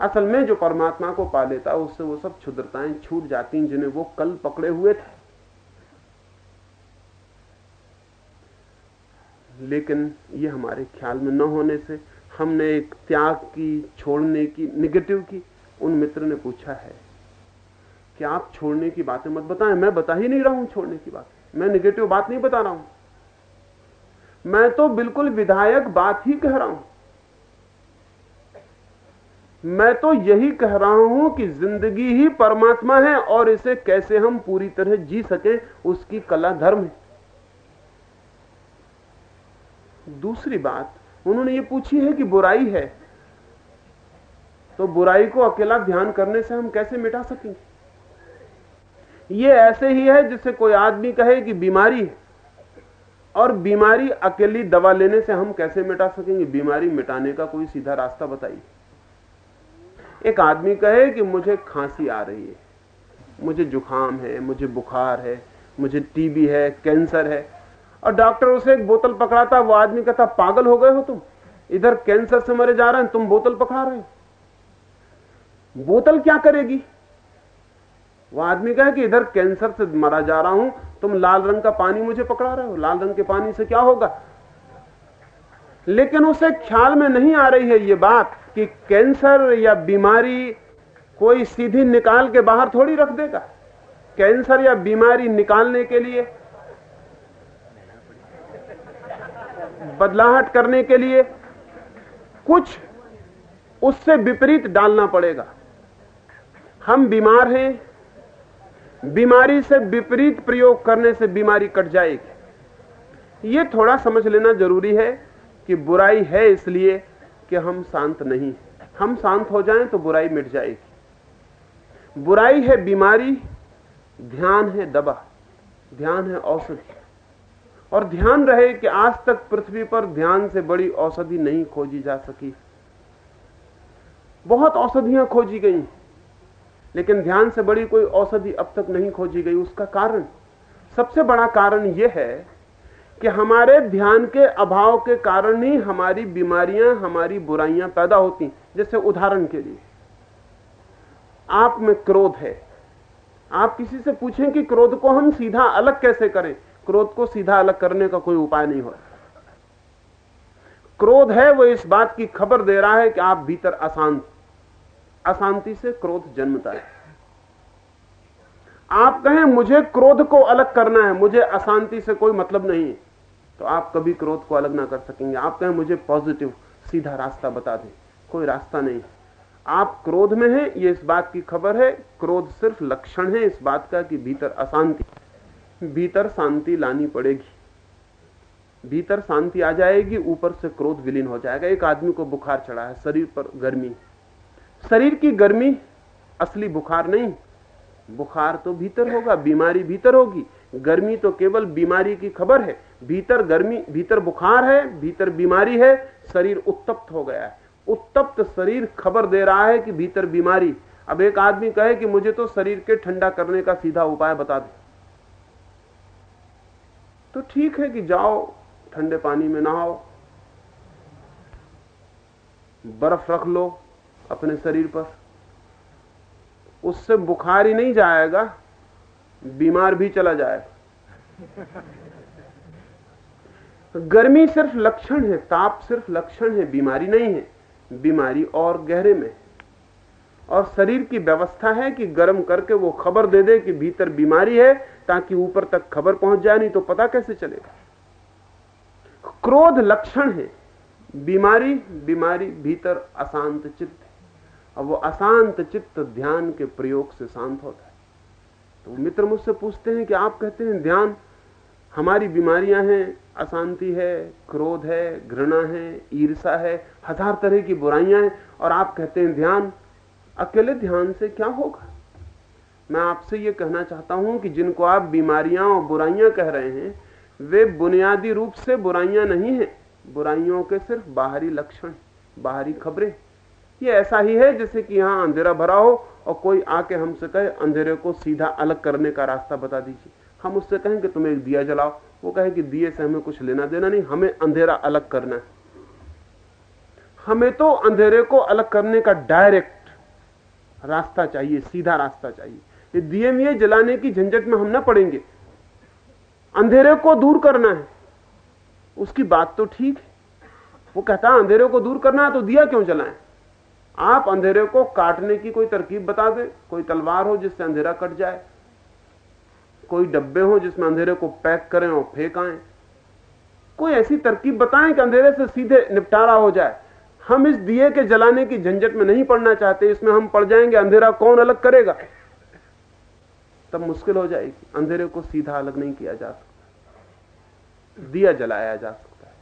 असल में जो परमात्मा को पा लेता है, उससे वो सब क्षुद्रताएँ छूट जाती हैं, जिन्हें वो कल पकड़े हुए थे। लेकिन ये हमारे ख्याल में न होने से हमने एक त्याग की, छोड़ने की निगेटिव की, उन मित्र ने पूछा है कि आप छोड़ने की बातें मत बताएँ। मैं बता ही नहीं रहा हूँ छोड़ने की बात। मैं निगेटिव बात नहीं बता रहा हूँ। मैं तो बिल्कुल विधायक बात ही कह रहा हूँ। मैं तो यही कह रहा हूँ कि ज़िंदगी ही परमात्मा है और इसे कैसे हम पूरी तरह जी सके, उसकी कला धर्म है। दूसरी बात, उन्होंने ये पूछी है कि बुराई है तो बुराई को अकेला ध्यान करने से हम कैसे मिटा सकेंगे? ये ऐसे ही है जिसे कोई आदमी कहे कि बीमारी है, और बीमारी अकेली दवा लेने से हम कैसे मिटा सकेंगे? बीमारी मिटाने का कोई सीधा रास्ता बताइए। एक आदमी कहे कि मुझे खांसी आ रही है। मुझे जुकाम है, मुझे बुखार है, मुझे टीबी है, कैंसर है। और डॉक्टर उसे एक बोतल पकड़ाता, वो आदमी कहता, पागल हो गए हो तुम? इधर कैंसर से मरे जा रहे हैं, तुम बोतल पकड़ा रहे हो? बोतल क्या करेगी? वो आदमी कहे कि इधर कैंसर से मरा जा रहा हूँ, तुम लाल रंग का पानी मुझे पकड़ा रहे हो? लाल रंग के पानी से क्या होगा? लेकिन उसे ख्याल में नहीं आ रही है ये बात। कि कैंसर या बीमारी कोई सीधी निकाल के बाहर थोड़ी रख देगा। कैंसर या बीमारी निकालने के लिए, बदलाहट करने के लिए कुछ उससे विपरीत डालना पड़ेगा। हम बीमार हैं, बीमारी से विपरीत प्रयोग करने से बीमारी कट जाएगी। यह थोड़ा समझ लेना ज़रूरी है कि बुराई है इसलिए कि हम शांत नहीं हम शांत हो जाएँ तो बुराई मिट जाएगी। बुराई है बीमारी, ध्यान है दबा, ध्यान है औषधि। और ध्यान रहे कि आज तक पृथ्वी पर ध्यान से बड़ी औषधि नहीं खोजी जा सकी। बहुत औषधियाँ खोजी गई, लेकिन ध्यान से बड़ी कोई औषधि अब तक नहीं खोजी गई। उसका कारण, सबसे बड़ा कारण यह है कि हमारे ध्यान के अभाव के कारण ही हमारी बीमारियाँ, हमारी बुराइयाँ पैदा होती जैसे उदाहरण के लिए। आप में क्रोध है। आप किसी से पूछें कि क्रोध को हम सीधा अलग कैसे करें? क्रोध को सीधा अलग करने का कोई उपाय नहीं हो क्रोध है, वो इस बात की खबर दे रहा है कि आप भीतर अशांत, अशांति से क्रोध जन्मता है। आप कहें, मुझे क्रोध को अलग करना है, मुझे अशांति से कोई मतलब नहीं है। तो आप कभी क्रोध को अलग ना कर सकेंगे। आप कहें, मुझे पॉजिटिव सीधा रास्ता बता दें। कोई रास्ता नहीं आप क्रोध में हैं, ये इस बात की खबर है, क्रोध सिर्फ़ लक्षण है इस बात का कि भीतर अशांति। भीतर शांति लानी पड़ेगी। भीतर शांति आ जाएगी, ऊपर से क्रोध विलीन हो जाएगा। एक आदमी को बुखार चढ़ा है, शरीर पर गर्मी। शरीर की गर्मी असली बुखार नहीं। बुखार तो भीतर होगा, बीमारी भीतर होगी। गर्मी तो केवल बीमारी की खबर है। भीतर गर्मी, भीतर बुखार है, भीतर बीमारी है, शरीर उत्तप्त हो गया है। उत्तप्त शरीर खबर दे रहा है कि भीतर बीमारी। अब एक आदमी कहे कि मुझे तो शरीर के ठंडा करने का सीधा उपाय बता दे। तो ठीक है कि जाओ, ठंडे पानी में नहाओ, बर्फ़ रख लो अपने शरीर पर। उससे बुखार ही नहीं जाएगा। बीमार भी चला जाएगा गर्मी सिर्फ़ लक्षण है, ताप सिर्फ़ लक्षण है, बीमारी नहीं है, बीमारी और गहरे में और शरीर की व्यवस्था है कि गर्म करके वो खबर दे दे कि भीतर बीमारी है, ताकि ऊपर तक खबर पहुँच जाए, नहीं तो पता कैसे चलेगा। क्रोध लक्षण है, बीमारी बीमारी भीतर अशांत चित्त अब वो अशांत चित्त ध्यान के प्रयोग से शांत होता है। तो मित्र मुझसे पूछते हैं कि आप कहते हैं, ध्यान, हमारी बीमारियाँ हैं, अशांति है, क्रोध है, घृणा है ईर्षा है, हज़ार तरह की बुराइयाँ हैं। और आप कहते हैं, ध्यान, अकेले ध्यान से क्या होगा? मैं आपसे ये कहना चाहता हूँ कि जिनको आप बीमारियाँ और बुराइयाँ कह रहे हैं, वे बुनियादी रूप से बुराइयाँ नहीं है। बुराइयों के सिर्फ़ बाहरी लक्षण, बाहरी खबरें। ये ऐसा ही है जैसे कि यहाँ अंधेरा भरा हो और कोई आके हमसे कहे, अंधेरे को सीधा अलग करने का रास्ता बता दीजिए। हम उससे कहें कि तुम एक दिया जलाओ। वो कहे कि दिए से हमें कुछ लेना देना नहीं, हमें अंधेरा अलग करना है। हमें तो अंधेरे को अलग करने का डायरेक्ट रास्ता चाहिए, सीधा रास्ता चाहिए। ये दिए मिए जलाने की झंझट में हम ना पड़ेंगे। अंधेरे को दूर करना है। उसकी बात तो ठीक है। वो कहता है अंधेरे को दूर करना है तो दिया क्यों जलाएँ? आप अंधेरे को काटने की कोई तरकीब बता दें, कोई तलवार हो जिससे अंधेरा कट जाए, कोई डब्बे हो जिसमें अंधेरे को पैक करें और फेंक आए। कोई ऐसी तरकीब बताएँ कि अंधेरे से सीधे निपटारा हो जाए। हम इस दिए के जलाने की झंझट में नहीं पड़ना चाहते, इसमें हम पड़ जाएँगे, अंधेरा कौन अलग करेगा? तब मुश्किल हो जाएगी। अंधेरे को सीधा अलग नहीं किया जा सकता। दिया जलाया जा सकता है।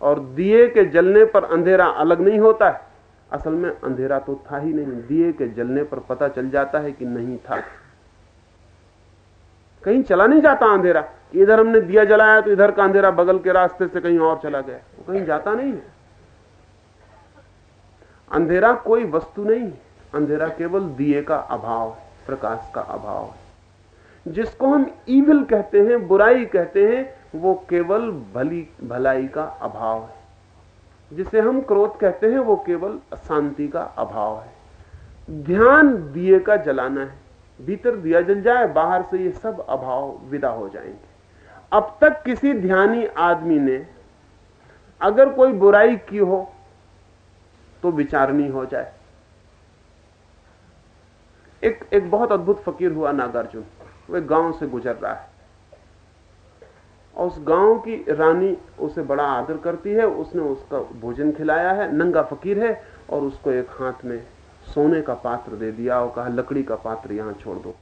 और दिए के जलने पर अंधेरा अलग नहीं होता है। असल में अंधेरा तो था ही नहीं, दिए के जलने पर पता चल जाता है कि नहीं था। कहीं चला नहीं जाता अंधेरा इधर हमने दिया जलाया तो इधर का अंधेरा बगल के रास्ते से कहीं और चला गया। वो कहीं जाता नहीं है। अंधेरा कोई वस्तु नहीं, अंधेरा केवल दिए का अभाव प्रकाश का अभाव है। जिसको हम ईविल कहते हैं, बुराई कहते हैं, वो केवल भली, भलाई का अभाव है। जिसे हम क्रोध कहते हैं, वो केवल शांति का अभाव है। ध्यान दिए का जलाना है, भीतर दिया जल जाए, बाहर से ये सब अभाव विदा हो जाएँगे। अब तक किसी ध्यानी आदमी ने अगर कोई बुराई की हो तो विचारनी हो जाए। एक एक बहुत अद्भुत फकीर हुआ नागार्जुन वह गाँव से गुजर रहा है। और उस गाँव की रानी उसे बड़ा आदर करती है, उसने उसका भोजन खिलाया है, नंगा फकीर है, और उसको एक हाथ में सोने का पात्र दे दिया और कहा, लकड़ी का पात्र यहाँ छोड़ दो।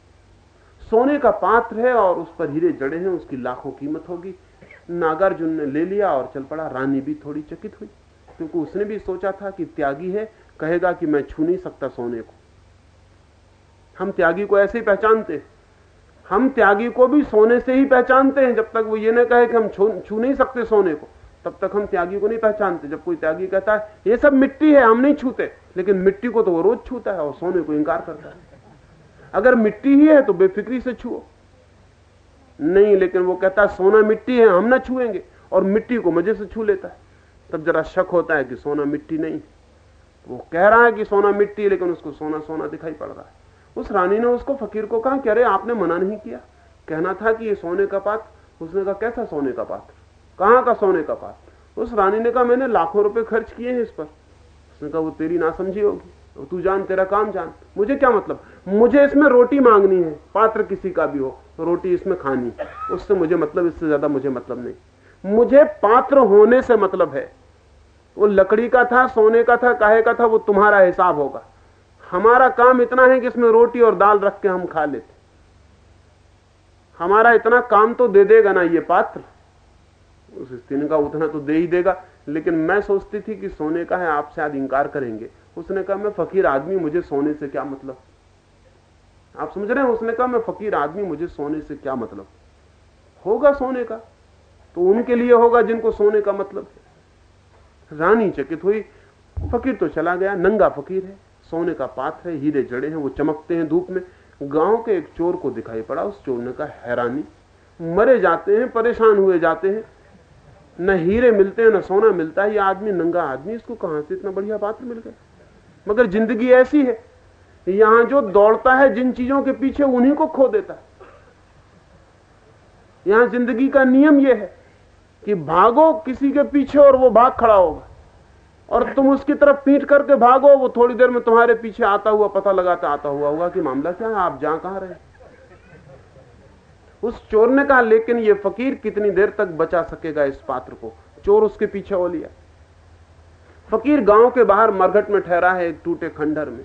सोने का पात्र है और उस पर हीरे जड़े हैं, उसकी लाखों कीमत होगी। नागार्जुन ने ले लिया और चल पड़ा। रानी भी थोड़ी चकित हुई, क्योंकि उसने भी सोचा था कि त्यागी है, कहेगा कि मैं छू नहीं सकता सोने को। हम त्यागी को ऐसे ही पहचानते हम त्यागी को भी सोने से ही पहचानते हैं। जब तक वो ये ना कहे कि हम छू नहीं सकते सोने को, तब तक हम त्यागी को नहीं पहचानते। जब कोई त्यागी कहता है, ये सब मिट्टी है, हम नहीं छूते। लेकिन मिट्टी को तो वो रोज छूता है और सोने को इंकार करता है। अगर मिट्टी ही है तो बेफिक्री से छुओ। नहीं, लेकिन वो कहता है, सोना मिट्टी है, हम ना छुएँगे। और मिट्टी को मज़े से छू लेता है। तब जरा शक होता है कि सोना मिट्टी नहीं। वो कह रहा है कि सोना मिट्टी लेकिन उसको सोना सोना दिखाई पड़ रहा है। उस रानी ने उसको, फकीर को कहा कि अरे, आपने मना नहीं किया। कहना था कि ये सोने का पात्र, उसने कहा, कैसा सोने का पात्र? कहाँ का सोने का पात्र? उस रानी ने कहा, मैंने लाखों रुपए खर्च किए हैं इस पर। उसने कहा, वो तेरी ना समझी होगी तो जान, तेरा काम जान। मुझे क्या मतलब? मुझे इसमें रोटी मांगनी है, पात्र किसी का भी हो तो रोटी इसमें खानी उससे मुझे मतलब इससे ज़्यादा मुझे मतलब नहीं। मुझे पात्र होने से मतलब है। वो लकड़ी का था, सोने का था, काहे का था, वो तुम्हारा हिसाब होगा। हमारा काम इतना है कि इसमें रोटी और दाल रख के हम खा लेते। हमारा इतना काम तो दे देगा ना ये पात्र। उस स्त्री का उतना तो दे ही देगा। लेकिन मैं सोचती थी कि सोने का है आप शायद इंकार करेंगे। उसने कहा, मैं फकीर आदमी, मुझे सोने से क्या मतलब? आप समझ रहे हैं? उसने कहा, मैं फकीर आदमी, मुझे सोने से क्या मतलब? होगा सोने का। तो उनके लिए होगा जिनको सोने का मतलब रानी चकित हुई। फकीर तो चला गया। नंगा फकीर है। सोने का पात्र है, हीरे जड़े हैं, वो चमकते हैं धूप में। गाँव के एक चोर को दिखाई पड़ा, उस चोर ने कहा, हैरानी, मरे जाते हैं, परेशान हुए जाते हैं। न हीरे मिलते हैं, न सोना मिलता है, ये आदमी, नंगा आदमी, इसको कहाँ से इतना बढ़िया पात्र मिल गया? मगर ज़िंदगी ऐसी है, यहाँ जो दौड़ता है, जिन चीज़ों के पीछे उन्हीं को खो देता है। यहाँ ज़िंदगी का नियम यह है कि भागो किसी के पीछे और वो भाग खड़ा होगा। और तुम उसकी तरफ़ पीट करके भागो, वो थोड़ी देर में तुम्हारे पीछे आता हुआ, पता लगाता आता हुआ होगा कि मामला क्या है, आप जा कहाँ रहे। उस चोर ने कहा, लेकिन ये फकीर कितनी देर तक बचा सकेगा इस पात्र को? चोर उसके पीछे हो लिया। फकीर गाँव के बाहर मरघट में ठहरा है, एक टूटे खंडर में।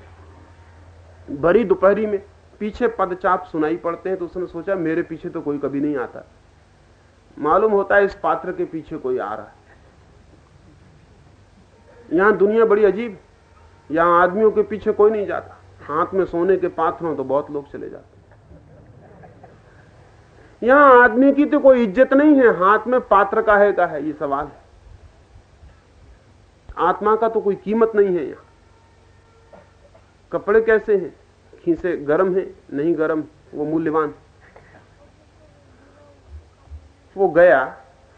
भरी दोपहरी में पीछे पदचाप सुनाई पड़ते हैं तो उसने सोचा, मेरे पीछे तो कोई कभी नहीं आता। मालूम होता है इस पात्र के पीछे कोई आ रहा है। यहाँ दुनिया बड़ी अजीब यहाँ आदमियों के पीछे कोई नहीं जाता। हाथ में सोने के पात्र हो तो बहुत लोग चले जाते यहाँ आदमी की तो कोई इज़्ज़त नहीं है। हाथ में पात्र का है का है? ये सवाल है। आत्मा का तो कोई कीमत नहीं है यहाँ। कपड़े कैसे हैं? खीसे गर्म है? नहीं गर्म वो मूल्यवान वो गया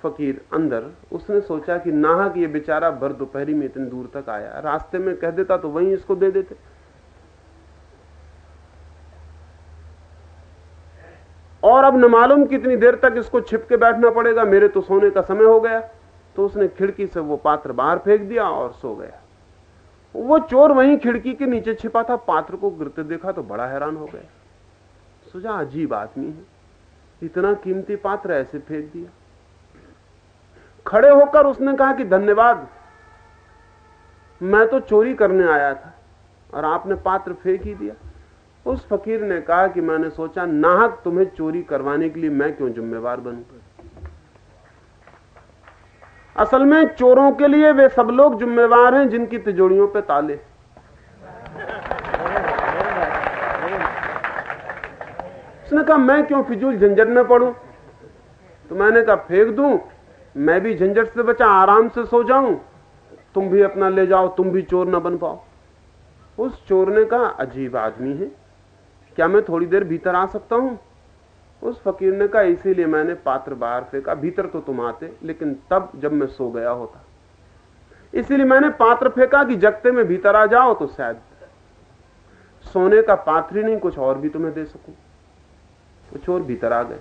फकीर अंदर, उसने सोचा कि नाहक ये बेचारा भर दोपहरी में इतनी दूर तक आया। रास्ते में कह देता तो वहीं इसको दे देते। और अब न मालूम कितनी देर तक इसको छिप के बैठना पड़ेगा, मेरे तो सोने का समय हो गया। तो उसने खिड़की से वो पात्र बाहर फेंक दिया और सो गया। वो चोर वहीं खिड़की के नीचे छिपा था, पात्र को गिरते देखा तो बड़ा हैरान हो गया। सोचा अजीब आदमी है। इतना कीमती पात्र ऐसे फेंक दिया। खड़े होकर उसने कहा कि धन्यवाद, मैं तो चोरी करने आया था और आपने पात्र फेंक ही दिया। उस फकीर ने कहा कि मैंने सोचा, नाहक तुम्हें चोरी करवाने के लिए मैं क्यों जिम्मेवार बनू? असल में चोरों के लिए वे सब लोग जिम्मेवार हैं जिनकी तिजोड़ियों पे ताले। उसने कहा, मैं क्यों फिजूल झंझट में पड़ू? तो मैंने कहा, फेंक दूँ? मैं भी झंझट से बचा, आराम से सो जाऊँ। तुम भी अपना ले जाओ, तुम भी चोर ना बन पाओ। उस चोर ने कहा, अजीब आदमी है। क्या मैं थोड़ी देर भीतर आ सकता हूँ? उस फकीर ने कहा, इसीलिए मैंने पात्र बाहर फेंका भीतर तो तुम आते, लेकिन तब जब मैं सो गया होता। इसीलिए मैंने पात्र फेंका कि जगते में भीतर आ जाओ तो शायद सोने का पात्र ही नहीं, कुछ और भी तुम्हें दे सकूँ। तो चोर भीतर आ गया।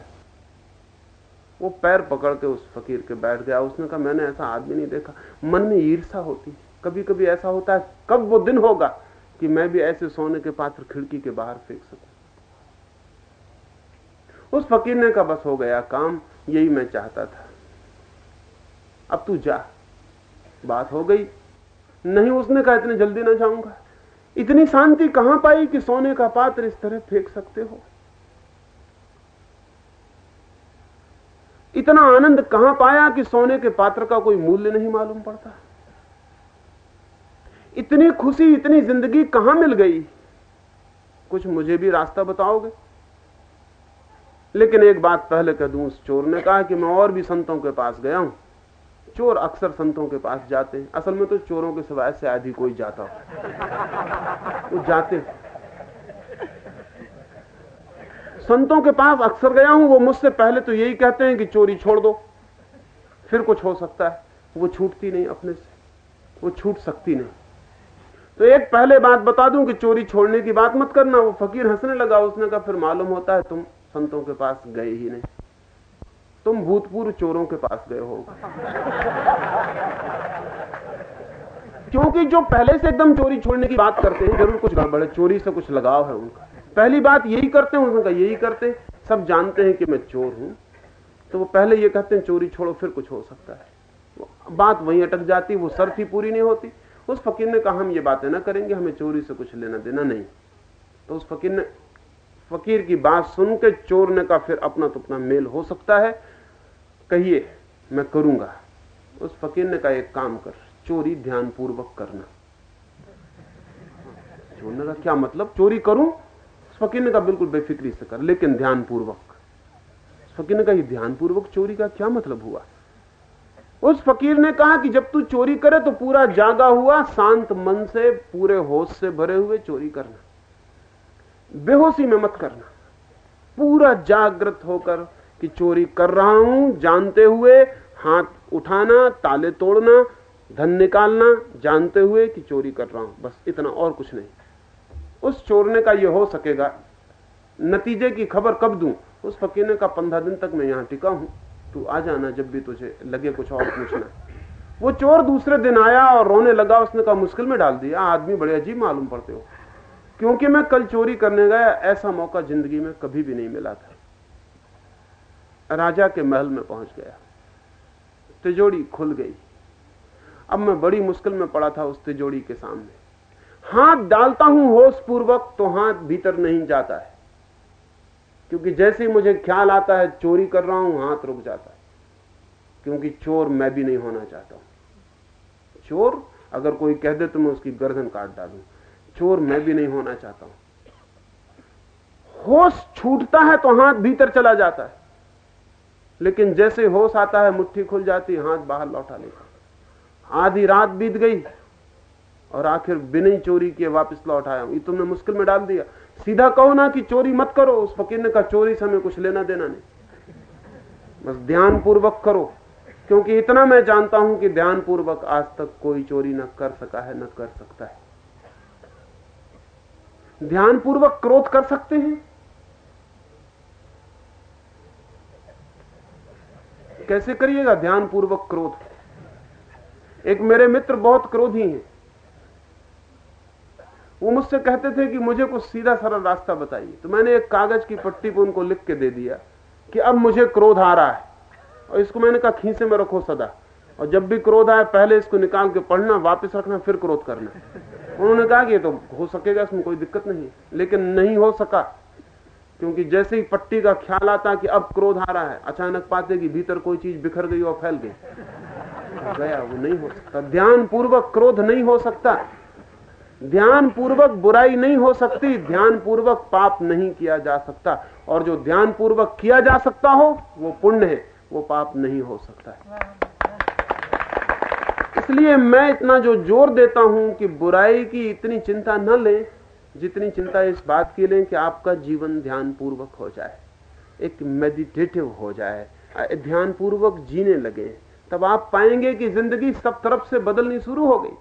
वो पैर पकड़ के उस फकीर के बैठ गया। उसने कहा, मैंने ऐसा आदमी नहीं देखा। मन में ईर्षा होती कभी कभी ऐसा होता है, कब वो दिन होगा कि मैं भी ऐसे सोने के पात्र खिड़की के बाहर फेंक सकूँ? उस फकीर ने कहा, बस हो गया काम, यही मैं चाहता था। अब तू जा। बात हो गई। नहीं, उसने कहा, इतने जल्दी ना जाऊँगा। इतनी शांति कहाँ पाई कि सोने का पात्र इस तरह फेंक सकते हो? इतना आनंद कहाँ पाया कि सोने के पात्र का कोई मूल्य नहीं मालूम पड़ता? इतनी खुशी, इतनी ज़िंदगी कहाँ मिल गई? कुछ मुझे भी रास्ता बताओगे? लेकिन एक बात पहले कह दूँ उस चोर ने कहा कि मैं और भी संतों के पास गया हूँ। चोर अक्सर संतों के पास जाते हैं। असल में तो चोरों के सिवाय से आदि कोई जाता हो। वो जाते संतों के पास अक्सर गया हूँ, वो मुझसे पहले तो यही कहते हैं कि चोरी छोड़ दो। फिर कुछ हो सकता है, वो छूटती नहीं अपने से, वो छूट सकती नहीं। तो एक पहले बात बता दूँ कि चोरी छोड़ने की बात मत करना, वो फकीर हंसने लगा, उसने कहा, फिर मालूम होता है तुम संतों के पास गए ही नहीं। तुम भूतपूर्व चोरों के पास गए हो। क्योंकि जो पहले से एकदम चोरी छोड़ने की बात करते हैं, ज़रूर कुछ गड़बड़ है, चोरी से कुछ लगाव है उनका। पहली बात यही करते हैं उनका यही करते सब जानते हैं कि मैं चोर हूँ। तो वो पहले ये कहते हैं, चोरी छोड़ो, फिर कुछ हो सकता है। बात वहीं अटक जाती, वो शर्त ही पूरी नहीं होती। उस फकीर ने कहा, हम ये बातें ना करेंगे, हमें चोरी से कुछ लेना देना नहीं। तो उस फकीर ने, फकीर की बात सुन के चोर ने कहा, फिर अपना तो अपना मेल हो सकता है। कहिए, मैं करूँगा। उस फकीर ने कहा, एक काम कर, चोरी ध्यान पूर्वक करना। चोर ने कहा, क्या मतलब? चोरी करूँ? फकीर ने कहा बिल्कुल बेफिक्री से कर, लेकिन ध्यानपूर्वक। फकीर ने कहा ध्यानपूर्वक चोरी का क्या मतलब हुआ? उस फकीर ने कहा कि जब तू चोरी करे तो पूरा जागा हुआ, शांत मन से, पूरे होश से भरे हुए चोरी करना। बेहोशी में मत करना। पूरा जागृत होकर कि चोरी कर रहा हूँ, जानते हुए हाथ उठाना, ताले तोड़ना, धन निकालना, जानते हुए कि चोरी कर रहा हूँ। बस इतना और कुछ नहीं। उस चोरने का यह हो सकेगा। नतीजे की खबर कब दूँ? उस फकीर ने कहा पंद्रह दिन तक मैं यहाँ टिका हूँ। तू आ जाना जब भी तुझे लगे कुछ और पूछना। वो चोर दूसरे दिन आया और रोने लगा, उसने कहा, मुश्किल में डाल दिया। आदमी बड़े अजीब मालूम पड़ते हो। क्योंकि मैं कल चोरी करने गया, ऐसा मौका ज़िंदगी में कभी भी नहीं मिला था। राजा के महल में पहुँच गया। तिजोड़ी खुल गई। अब मैं बड़ी मुश्किल में पड़ा था उस तिजोड़ी के सामने। हाथ डालता हूँ होश पूर्वक तो हाथ भीतर नहीं जाता है। क्योंकि जैसे मुझे ख्याल आता है, चोरी कर रहा हूँ, हाथ रुक जाता है। क्योंकि चोर मैं भी नहीं होना चाहता हूँ। चोर, अगर कोई कह दे तो मैं उसकी गर्दन काट डालू। चोर मैं भी नहीं होना चाहता हूँ। होश छूटता है तो हाथ भीतर चला जाता है। लेकिन जैसे होश आता है, मुट्ठी खुल जाती हाथ बाहर लौटा लेता आधी रात बीत गई और आखिर बिना चोरी किए वापस लौट आया हूँ। ये तुमने मुश्किल में डाल दिया। सीधा कहो ना कि चोरी मत करो, उस फकीर ने कहा चोरी से हमें कुछ लेना देना नहीं। बस ध्यान पूर्वक करो, क्योंकि इतना मैं जानता हूँ कि ध्यान पूर्वक आज तक कोई चोरी न कर सका है, न कर सकता है। ध्यान पूर्वक क्रोध कर सकते हैं। कैसे करिएगा ध्यान पूर्वक क्रोध? एक मेरे मित्र बहुत क्रोधी हैं। वो मुझसे कहते थे कि मुझे कुछ सीधा सरल रास्ता बताइए। तो मैंने एक कागज़ की पट्टी पर उनको लिख के दे दिया कि अब मुझे क्रोध आ रहा है। और इसको मैंने कहा, खींचे में रखो सदा। और जब भी क्रोध आए, पहले इसको निकाल के पढ़ना, वापस रखना, फिर क्रोध करना। उन्होंने कहा कि तो हो सकेगा, इसमें कोई दिक्कत नहीं। लेकिन नहीं हो सका, क्योंकि जैसे ही पट्टी का ख्याल आता कि अब क्रोध आ रहा है, अचानक पाते कि भीतर कोई चीज़ बिखर गई और फैल गई। गया, वो नहीं हो सकता। ध्यान पूर्वक क्रोध नहीं हो सकता। ध्यान पूर्वक बुराई नहीं हो सकती ध्यान पूर्वक पाप नहीं किया जा सकता। और जो ध्यान पूर्वक किया जा सकता हो, वो पुण्य है, वो पाप नहीं हो सकता है। इसलिए मैं इतना जो ज़ोर देता हूँ कि बुराई की इतनी चिंता न लें, जितनी चिंता इस बात की लें कि आपका जीवन ध्यान पूर्वक हो जाए, एक मेडिटेटिव हो जाए ध्यान पूर्वक जीने लगे, तब आप पाएँगे कि ज़िंदगी सब तरफ़ से बदलनी शुरू हो गई,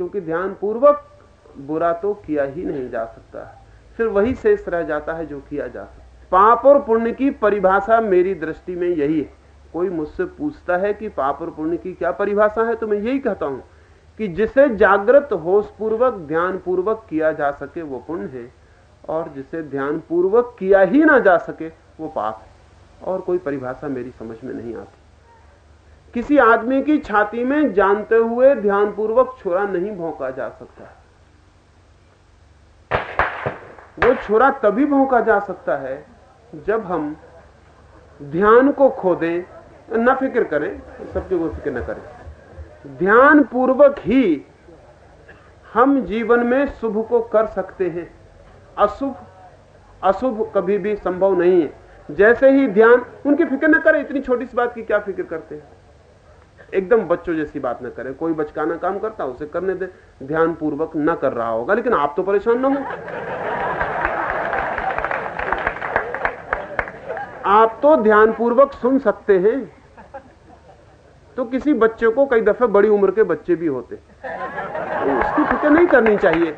क्योंकि ध्यान पूर्वक बुरा तो किया ही नहीं जा सकता। फिर वही शेष रह जाता है जो किया जा सकता पाप और पुण्य की परिभाषा मेरी दृष्टि में यही है। कोई मुझसे पूछता है कि पाप और पुण्य की क्या परिभाषा है तो मैं यही कहता हूँ कि जिसे जागृत होश पूर्वक ध्यान पूर्वक किया जा सके वो पुण्य है, और जिसे ध्यान पूर्वक किया ही ना जा सके वो पाप है। और कोई परिभाषा मेरी समझ में नहीं आती। किसी आदमी की छाती में जानते हुए ध्यान पूर्वक छुरा नहीं, भोंका जा सकता वो छुरा तभी भोंका जा सकता है जब हम ध्यान को खो दें न फ़िक्र करें, सबके को फ़िक्र न करें। ध्यान पूर्वक ही हम जीवन में शुभ को कर सकते हैं। अशुभ अशुभ कभी भी संभव नहीं है। जैसे ही ध्यान, उनकी फ़िक्र न करें, इतनी छोटी सी बात की क्या फ़िक्र करते हैं? एकदम बच्चों जैसी बात ना करें। कोई बचकाना काम करता, उसे करने दे। ध्यान पूर्वक न कर रहा होगा, लेकिन आप तो परेशान ना हो। आप तो ध्यान पूर्वक सुन सकते हैं। तो किसी बच्चे को कई दफे बड़ी उम्र के बच्चे भी होते। तो उसकी फ़िक्र नहीं करनी चाहिए।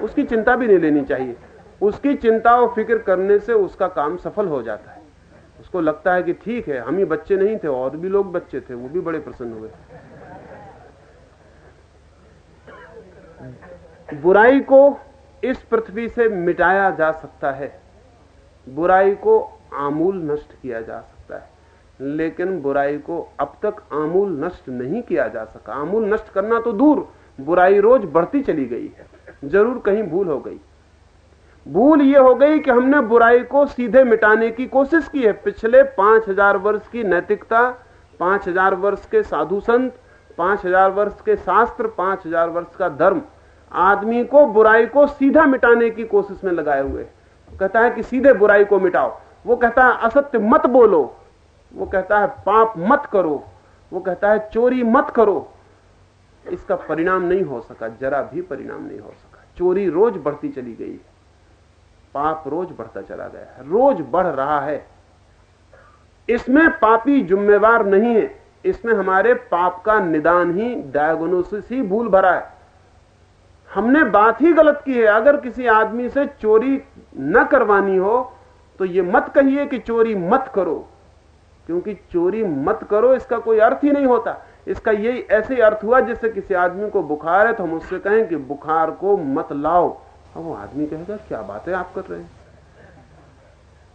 उसकी चिंता भी नहीं लेनी चाहिए। उसकी चिंता और फ़िक्र करने से उसका काम सफल हो जाता है। उसको लगता है कि ठीक है, हम ही बच्चे नहीं थे, और भी लोग बच्चे थे, वो भी बड़े प्रसन्न हुए। बुराई को इस पृथ्वी से मिटाया जा सकता है। बुराई को आमूल नष्ट किया जा सकता है। लेकिन बुराई को अब तक आमूल नष्ट नहीं किया जा सका। आमूल नष्ट करना तो दूर, बुराई रोज बढ़ती चली गई है। ज़रूर कहीं भूल हो गई। भूल यह हो गई कि हमने बुराई को सीधे मिटाने की कोशिश की है। पिछले पाँच हज़ार वर्ष की नैतिकता, पाँच हज़ार वर्ष के साधु संत, पाँच हज़ार वर्ष के शास्त्र, पाँच हज़ार वर्ष का धर्म, आदमी को बुराई को सीधा मिटाने की कोशिश में लगाए हुए। कहता है कि सीधे बुराई को मिटाओ। वो कहता है, असत्य मत बोलो। वो कहता है, पाप मत करो। वो कहता है, चोरी मत करो। इसका परिणाम नहीं हो सका, जरा भी परिणाम नहीं हो सका। चोरी रोज बढ़ती चली गई है। पाप रोज बढ़ता चला गया रोज बढ़ रहा है। इसमें पापी जुम्मेवार नहीं है, इसमें हमारे पाप का निदान ही डायग्नोसिस ही भूल भरा है। हमने बात ही गलत की है, अगर किसी आदमी से चोरी न करवानी हो तो यह मत कहिए कि चोरी मत करो, क्योंकि चोरी मत करो, इसका कोई अर्थ ही नहीं होता। इसका यही ऐसे अर्थ हुआ जैसे किसी आदमी को बुखार है तो हम उससे कहें कि बुखार को मत लाओ। अब वो आदमी कहेगा, क्या बात आप कर रहे हैं?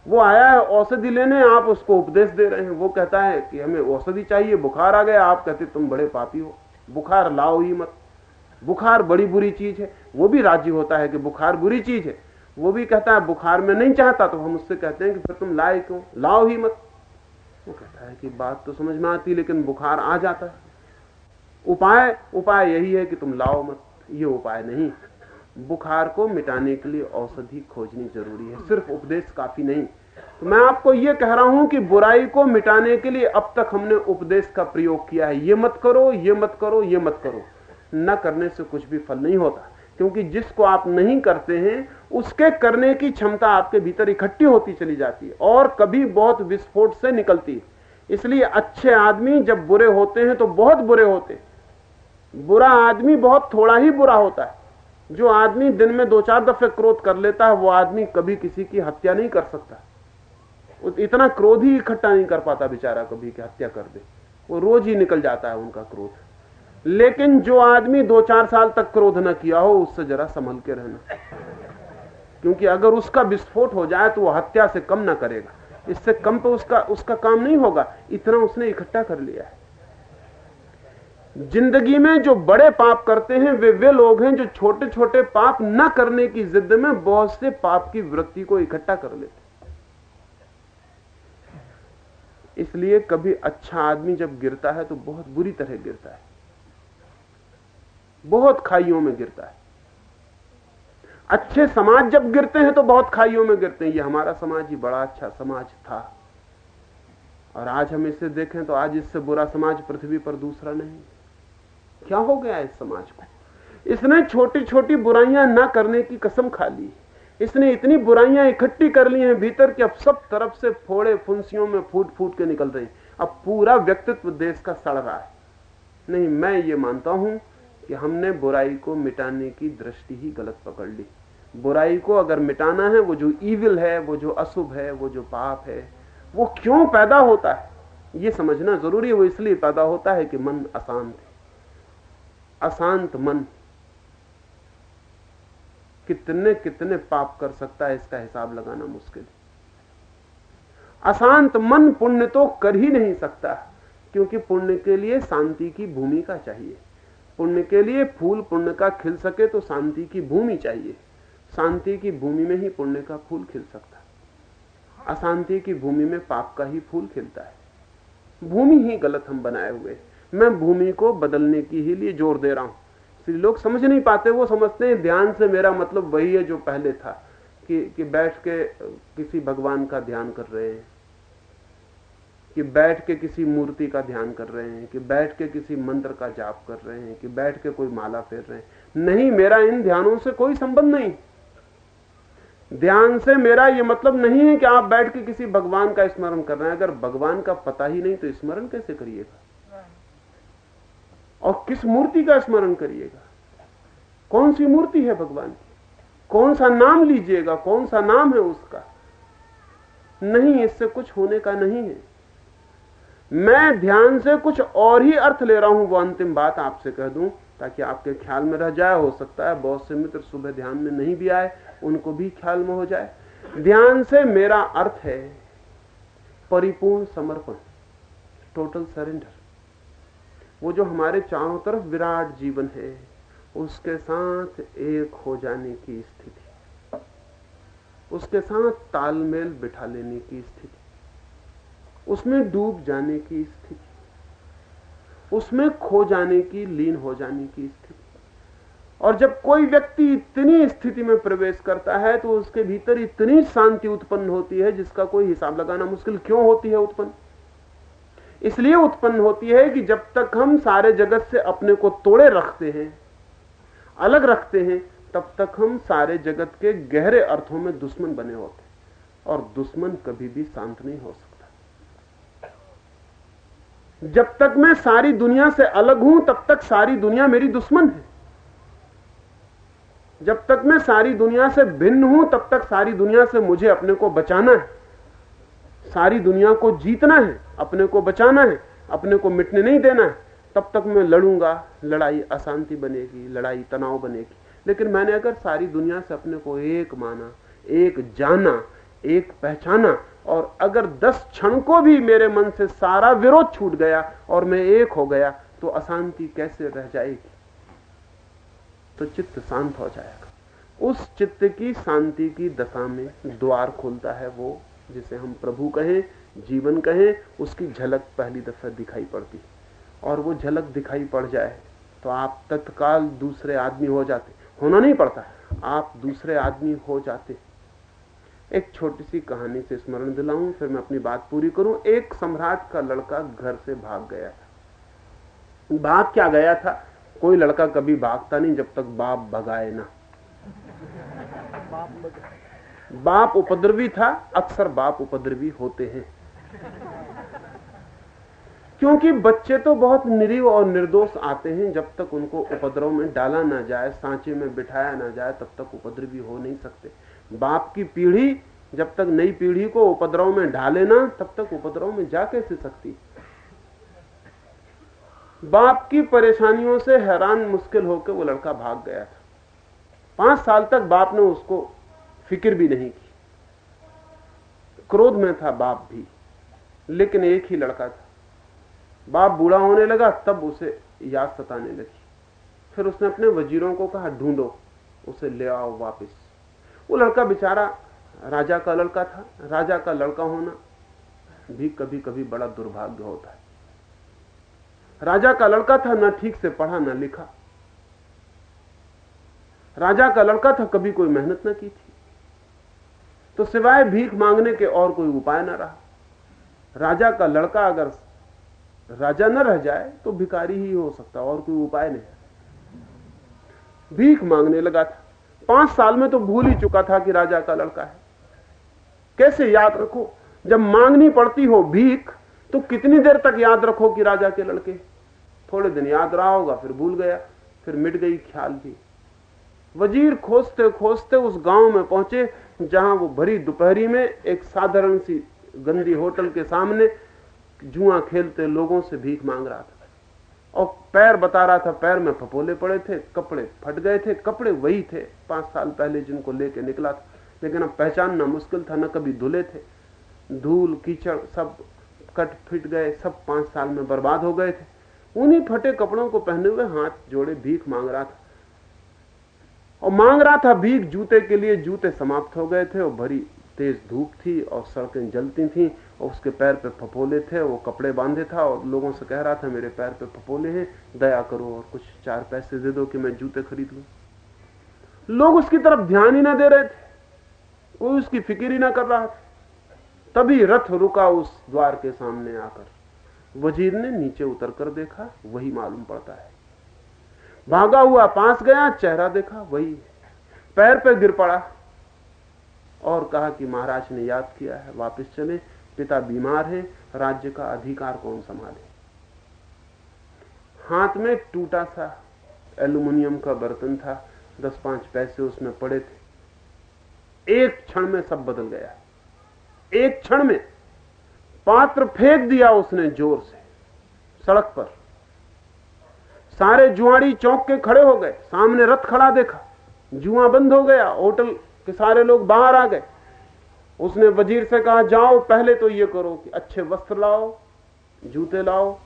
वो आया है, औषधि लेने, आप उसको उपदेश दे रहे हैं। वो कहता है कि हमें औषधि चाहिए, बुखार आ गया। आप कहते, तुम बड़े पापी हो। बुखार लाओ ही मत। बुखार बड़ी बुरी चीज़ है। वो भी राज़ी होता है कि बुखार बुरी चीज़ है। वो भी कहता है, बुखार में नहीं चाहता। तो हम उससे कहते हैं कि, फिर तुम लाए क्यों? लाओ ही मत। वो कहता है कि, बात तो समझ में आती, लेकिन बुखार आ जाता है। उपाय उपाय यही है कि तुम लाओ मत। ये उपाय नहीं बुखार को मिटाने के लिए औषधि खोजनी ज़रूरी है। सिर्फ़ उपदेश काफ़ी नहीं। तो मैं आपको यह कह रहा हूँ कि बुराई को मिटाने के लिए अब तक हमने उपदेश का प्रयोग किया है। ये मत करो, ये मत करो, ये मत करो। न करने से कुछ भी फल नहीं होता। क्योंकि जिसको आप नहीं करते हैं, उसके करने की क्षमता आपके भीतर इकट्ठी होती चली जाती है और कभी बहुत विस्फोट से निकलती है। इसलिए अच्छे आदमी जब बुरे होते हैं तो बहुत बुरे होते बुरा आदमी बहुत थोड़ा ही बुरा होता है। जो आदमी दिन में दो चार दफे क्रोध कर लेता है, वो आदमी कभी किसी की हत्या नहीं कर सकता। इतना क्रोध ही इकट्ठा नहीं कर पाता बेचारा कभी की हत्या कर दे। वो रोज ही निकल जाता है उनका क्रोध। लेकिन जो आदमी दो चार साल तक क्रोध न किया हो, उससे जरा संभल के रहना। क्योंकि अगर उसका विस्फोट हो जाए तो वो हत्या से कम ना करेगा। इससे कम तो उसका उसका काम नहीं होगा। इतना उसने इकट्ठा कर लिया है। ज़िंदगी में जो बड़े पाप करते हैं, वे वे लोग हैं जो छोटे छोटे पाप न करने की जिद में बहुत से पाप की वृत्ति को इकट्ठा कर लेते इसलिए कभी अच्छा आदमी जब गिरता है तो बहुत बुरी तरह गिरता है। बहुत खाइयों में गिरता है। अच्छे समाज जब गिरते हैं तो बहुत खाइयों में गिरते हैं। ये हमारा समाज ही बड़ा अच्छा समाज था। और आज हम इसे देखें तो आज इससे बुरा समाज पृथ्वी पर दूसरा नहीं। क्या हो गया इस समाज को इसने छोटी छोटी बुराइयाँ ना करने की कसम खा ली। इसने इतनी बुराइयाँ इकट्ठी कर ली हैं भीतर कि अब सब तरफ़ से फोड़े फुंसियों में फूट फूट के निकल रही अब पूरा व्यक्तित्व देश का सड़ रहा है। नहीं, मैं ये मानता हूँ कि हमने बुराई को मिटाने की दृष्टि ही गलत पकड़ ली। बुराई को अगर मिटाना है, वो जो ईविल है, वो जो अशुभ है, वो जो पाप है, वो क्यों पैदा होता है? ये समझना ज़रूरी है, वो इसलिए पैदा होता है कि मन अशांत अशांत मन कितने कितने पाप कर सकता है इसका हिसाब लगाना मुश्किल है। अशांत मन पुण्य तो कर ही नहीं सकता, क्योंकि पुण्य के लिए शांति की भूमिका चाहिए। पुण्य के लिए फूल पुण्य का खिल सके तो शांति की भूमि चाहिए। शांति की भूमि में ही पुण्य का फूल खिल सकता अशांति की भूमि में पाप का ही फूल खिलता है। भूमि ही गलत हम बनाए हुए हैं। मैं भूमि को बदलने की ही लिए ज़ोर दे रहा हूँ। इसलिए लोग समझ नहीं पाते, वो समझते हैं, ध्यान से मेरा मतलब वही है जो पहले था, कि कि बैठ के किसी भगवान का ध्यान कर रहे हैं, कि बैठ के किसी मूर्ति का ध्यान कर रहे हैं, कि बैठ के किसी मंत्र का जाप कर रहे हैं, कि बैठ के कोई माला फेर रहे हैं। नहीं, मेरा इन ध्यानों से कोई संबंध नहीं। ध्यान से मेरा यह मतलब नहीं है कि आप बैठ के किसी भगवान का स्मरण कर रहे हैं। अगर भगवान का पता ही नहीं तो स्मरण कैसे करिएगा? और किस मूर्ति का स्मरण करिएगा? कौन सी मूर्ति है भगवान की? कौन सा नाम लीजिएगा? कौन सा नाम है उसका? नहीं, इससे कुछ होने का नहीं है। मैं ध्यान से कुछ और ही अर्थ ले रहा हूँ, वो अंतिम बात आपसे कह दूँ, ताकि आपके ख्याल में रह जाए, हो सकता है बहुत से मित्र सुबह ध्यान में नहीं भी आए, उनको भी ख्याल में हो जाए। ध्यान से मेरा अर्थ है परिपूर्ण समर्पण टोटल सरेंडर वो जो हमारे चारों तरफ़ विराट जीवन है, उसके साथ एक हो जाने की स्थिति, उसके साथ तालमेल बिठा लेने की स्थिति, उसमें डूब जाने की स्थिति, उसमें खो जाने की, लीन हो जाने की स्थिति। और जब कोई व्यक्ति इतनी स्थिति में प्रवेश करता है तो उसके भीतर इतनी शांति उत्पन्न होती है जिसका कोई हिसाब लगाना मुश्किल क्यों होती है उत्पन्न? इसलिए उत्पन्न होती है कि जब तक हम सारे जगत से अपने को तोड़े रखते हैं, अलग रखते हैं, तब तक हम सारे जगत के गहरे अर्थों में दुश्मन बने होते और दुश्मन कभी भी शांत नहीं हो सकता। जब तक मैं सारी दुनिया से अलग हूँ, तब तक सारी दुनिया मेरी दुश्मन है। जब तक मैं सारी दुनिया से भिन्न हूँ, तब तक सारी दुनिया से मुझे अपने को बचाना है। सारी दुनिया को जीतना है, अपने को बचाना है, अपने को मिटने नहीं देना है, तब तक मैं लड़ूँगा, लड़ाई अशांति बनेगी, लड़ाई तनाव बनेगी। लेकिन मैंने अगर सारी दुनिया से अपने को एक माना, एक जाना, एक पहचाना, और अगर दस क्षण को भी मेरे मन से सारा विरोध छूट गया और मैं एक हो गया तो अशांति कैसे रह जाएगी? तो चित्त शांत हो जाएगा। उस चित्त की शांति की दशा में द्वार खुलता है वो जिसे हम प्रभु कहें, जीवन कहें, उसकी झलक पहली दफ़ा दिखाई पड़ती। और वो झलक दिखाई पड़ जाए तो आप तत्काल दूसरे आदमी हो जाते। होना नहीं पड़ता, आप दूसरे आदमी हो जाते। एक छोटी सी कहानी से स्मरण दिलाऊं, फिर मैं अपनी बात पूरी करूँ। एक सम्राट का लड़का घर से भाग गया था। भाग क्या गया था? कोई लड़का कभी भागता नहीं जब तक बाप भगाए ना। बाप उपद्रवी था, अक्सर बाप उपद्रवी होते हैं। क्योंकि बच्चे तो बहुत निरीव और निर्दोष आते हैं, जब तक उनको उपद्रव में डाला ना जाए, सांचे में बिठाया ना जाए, तब तक उपद्रवी हो नहीं सकते। बाप की पीढ़ी, जब तक नई पीढ़ी को उपद्रव में ढाले ना, तब तक उपद्रव में जा कैसे सकती? बाप की परेशानियों से हैरान मुश्किल होकर वो लड़का भाग गया था। पाँच साल तक बाप ने उसको फ़िक्र भी नहीं की। क्रोध में था बाप भी, लेकिन एक ही लड़का था। बाप बूढ़ा होने लगा, तब उसे याद सताने लगी। फिर उसने अपने वजीरों को कहा, ढूंढो, उसे ले आओ वापस। वो लड़का बेचारा राजा का लड़का था। राजा का लड़का होना भी कभी कभी बड़ा दुर्भाग्य होता है। राजा का लड़का था, ना ठीक से पढ़ा, ना लिखा। राजा का लड़का था, कभी कोई मेहनत ना की थी। तो सिवाय भीख मांगने के और कोई उपाय ना रहा। राजा का लड़का अगर राजा न रह जाए तो भिकारी ही हो सकता, और कोई उपाय नहीं। भीख मांगने लगा था। पाँच साल में तो भूल ही चुका था कि राजा का लड़का है। कैसे याद रखो, जब मांगनी पड़ती हो भीख तो कितनी देर तक याद रखो कि राजा के लड़के। थोड़े दिन याद रहा होगा, फिर भूल गया, फिर मिट गई ख्याल भी। वज़ीर खोजते खोजते उस गाँव में पहुँचे, जहाँ वो भरी दोपहरी में एक साधारण सी गंदी होटल के सामने जुआ खेलते लोगों से भीख मांग रहा था। और पैर बता रहा था, पैर में फपोले पड़े थे, कपड़े फट गए थे, कपड़े वही थे, पाँच साल पहले जिनको लेके निकला था। लेकिन अब पहचानना मुश्किल था, न कभी धुले थे। धूल, कीचड़ सब कट फिट गए, सब पाँच साल में बर्बाद हो गए थे। उन्हीं फटे कपड़ों को पहने हुए हाथ जोड़े भीख मांग रहा था। और मांग रहा था भीख जूते के लिए, जूते समाप्त हो गए थे और भरी तेज धूप थी और सड़कें जलती थी और उसके पैर पे फपोले थे वो कपड़े बांधे था और लोगों से कह रहा था, मेरे पैर पे फपोले हैं, दया करो और कुछ चार पैसे दे दो कि मैं जूते खरीद लू। लोग उसकी तरफ़ ध्यान ही ना दे रहे थे। कोई उसकी फ़िक्र ही ना कर रहा था। तभी रथ रुका उस द्वार के सामने आकर। वज़ीर ने नीचे उतर कर देखा, वही मालूम पड़ता है। भागा हुआ पास गया, चेहरा देखा, वही पैर पे गिर पड़ा। और कहा कि महाराज ने याद किया है, वापस चले। पिता बीमार है, राज्य का अधिकार कौन संभाले? हाथ में टूटा सा एल्यूमिनियम का बर्तन था दस पाँच पैसे उसमें पड़े थे। एक क्षण में सब बदल गया। एक क्षण में पात्र फेंक दिया उसने ज़ोर से, सड़क पर। सारे जुआड़ी चौक के खड़े हो गए। सामने रथ खड़ा देखा। जुआ बंद हो गया। होटल के सारे लोग बाहर आ गए। उसने वज़ीर से कहा, जाओ, पहले तो ये करो कि अच्छे वस्त्र लाओ, जूते लाओ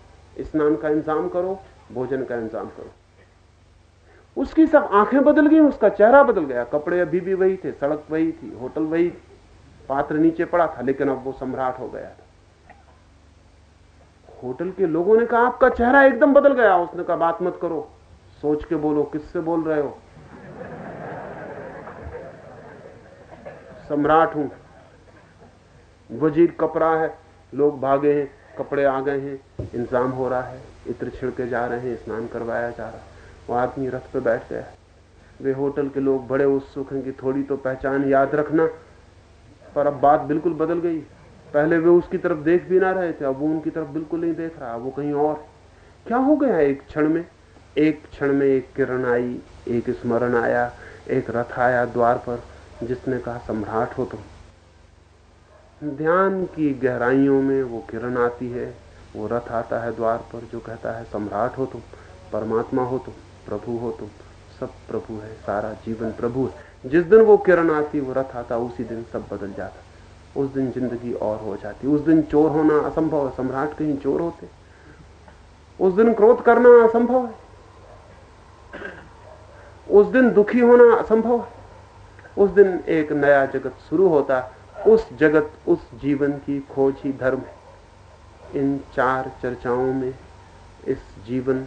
स्नान का इंतज़ाम करो, भोजन का इंतज़ाम करो। उसकी सब आँखें बदल गई, उसका चेहरा बदल गया। कपड़े अभी भी वही थे, सड़क वही थी, होटल वही, पात्र नीचे पड़ा था, लेकिन अब वो सम्राट हो गया था। होटल के लोगों ने कहा, आपका चेहरा एकदम बदल गया। उसने कहा, बात मत करो। सोच के बोलो, किससे बोल रहे हो? सम्राट हूँ। वज़ीर कपड़ा है। लोग भागे हैं, कपड़े आ गए हैं। इंतज़ाम हो रहा है। इत्र छिड़के जा रहे हैं, स्नान करवाया जा रहा है। वो आदमी रथ पे बैठ गया। वे होटल के लोग बड़े उत्सुक हैं कि थोड़ी तो पहचान याद रखना। पर अब बात बिल्कुल बदल गई। पहले वे उसकी तरफ़ देख भी ना रहे थे, अब वो उनकी तरफ़ बिल्कुल नहीं देख रहा, वो कहीं और। क्या हो गया एक क्षण में? एक क्षण में एक किरण आई, एक स्मरण आया, एक रथ आया द्वार पर, जिसने कहा, सम्राट हो तुम। ध्यान की गहराइयों में वो किरण आती है, वो रथ आता है द्वार पर, जो कहता है, सम्राट हो तुम, परमात्मा हो तुम, प्रभु हो तुम, सब प्रभु है, सारा जीवन प्रभु है। जिस दिन वो किरण आती, वो रथ आता, उसी दिन सब बदल जाता। उस दिन ज़िंदगी और हो जाती। उस दिन चोर होना असंभव है, सम्राट कहीं चोर होते। उस दिन क्रोध करना असंभव है। उस दिन दुखी होना असंभव है। उस दिन एक नया जगत शुरू होता। उस जगत, उस जीवन की खोज ही धर्म है। इन चार चर्चाओं में इस जीवन,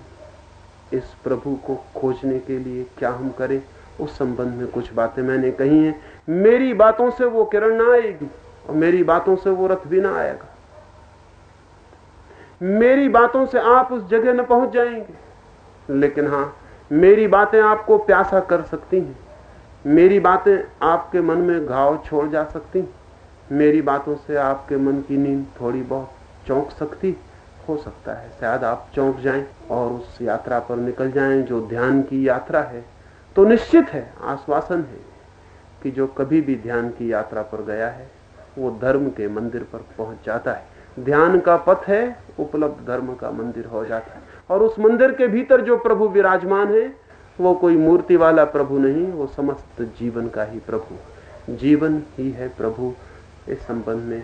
इस प्रभु को खोजने के लिए क्या हम करें, उस संबंध में कुछ बातें मैंने कही हैं। मेरी बातों से वो किरण ना आएगी। और मेरी बातों से वो रथ भी ना आएगा। मेरी बातों से आप उस जगह न पहुँच जाएँगे। लेकिन हाँ, मेरी बातें आपको प्यासा कर सकती हैं। मेरी बातें आपके मन में घाव छोड़ जा सकती मेरी बातों से आपके मन की नींद थोड़ी बहुत चौंक सकती हो सकता है शायद आप चौंक जाएँ और उस यात्रा पर निकल जाएँ जो ध्यान की यात्रा है। तो निश्चित है, आश्वासन है कि जो कभी भी ध्यान की यात्रा पर गया है वो धर्म के मंदिर पर पहुँच जाता है। ध्यान का पथ है, उपलब्ध धर्म का मंदिर हो जाता है। और उस मंदिर के भीतर जो प्रभु विराजमान है, वो कोई मूर्ति वाला प्रभु नहीं, वो समस्त जीवन का ही प्रभु। जीवन ही है प्रभु। इस संबंध में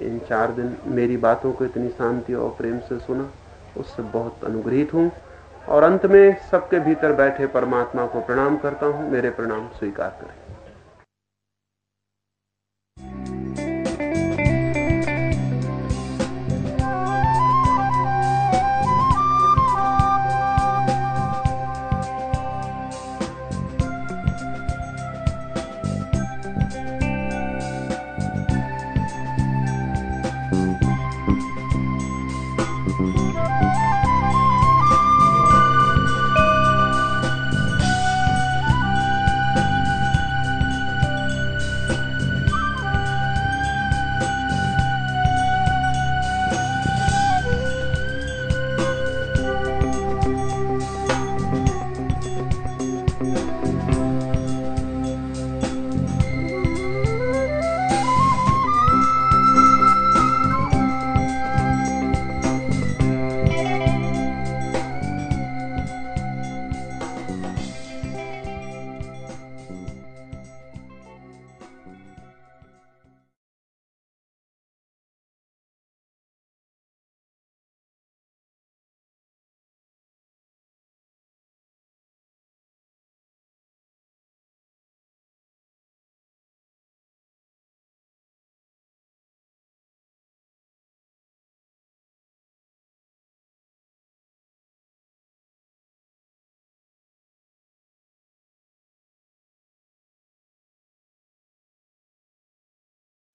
इन चार दिन मेरी बातों को इतनी शांति और प्रेम से सुना, उससे बहुत अनुग्रहित हूँ। और अंत में सबके भीतर बैठे परमात्मा को प्रणाम करता हूँ। मेरे प्रणाम स्वीकार करें।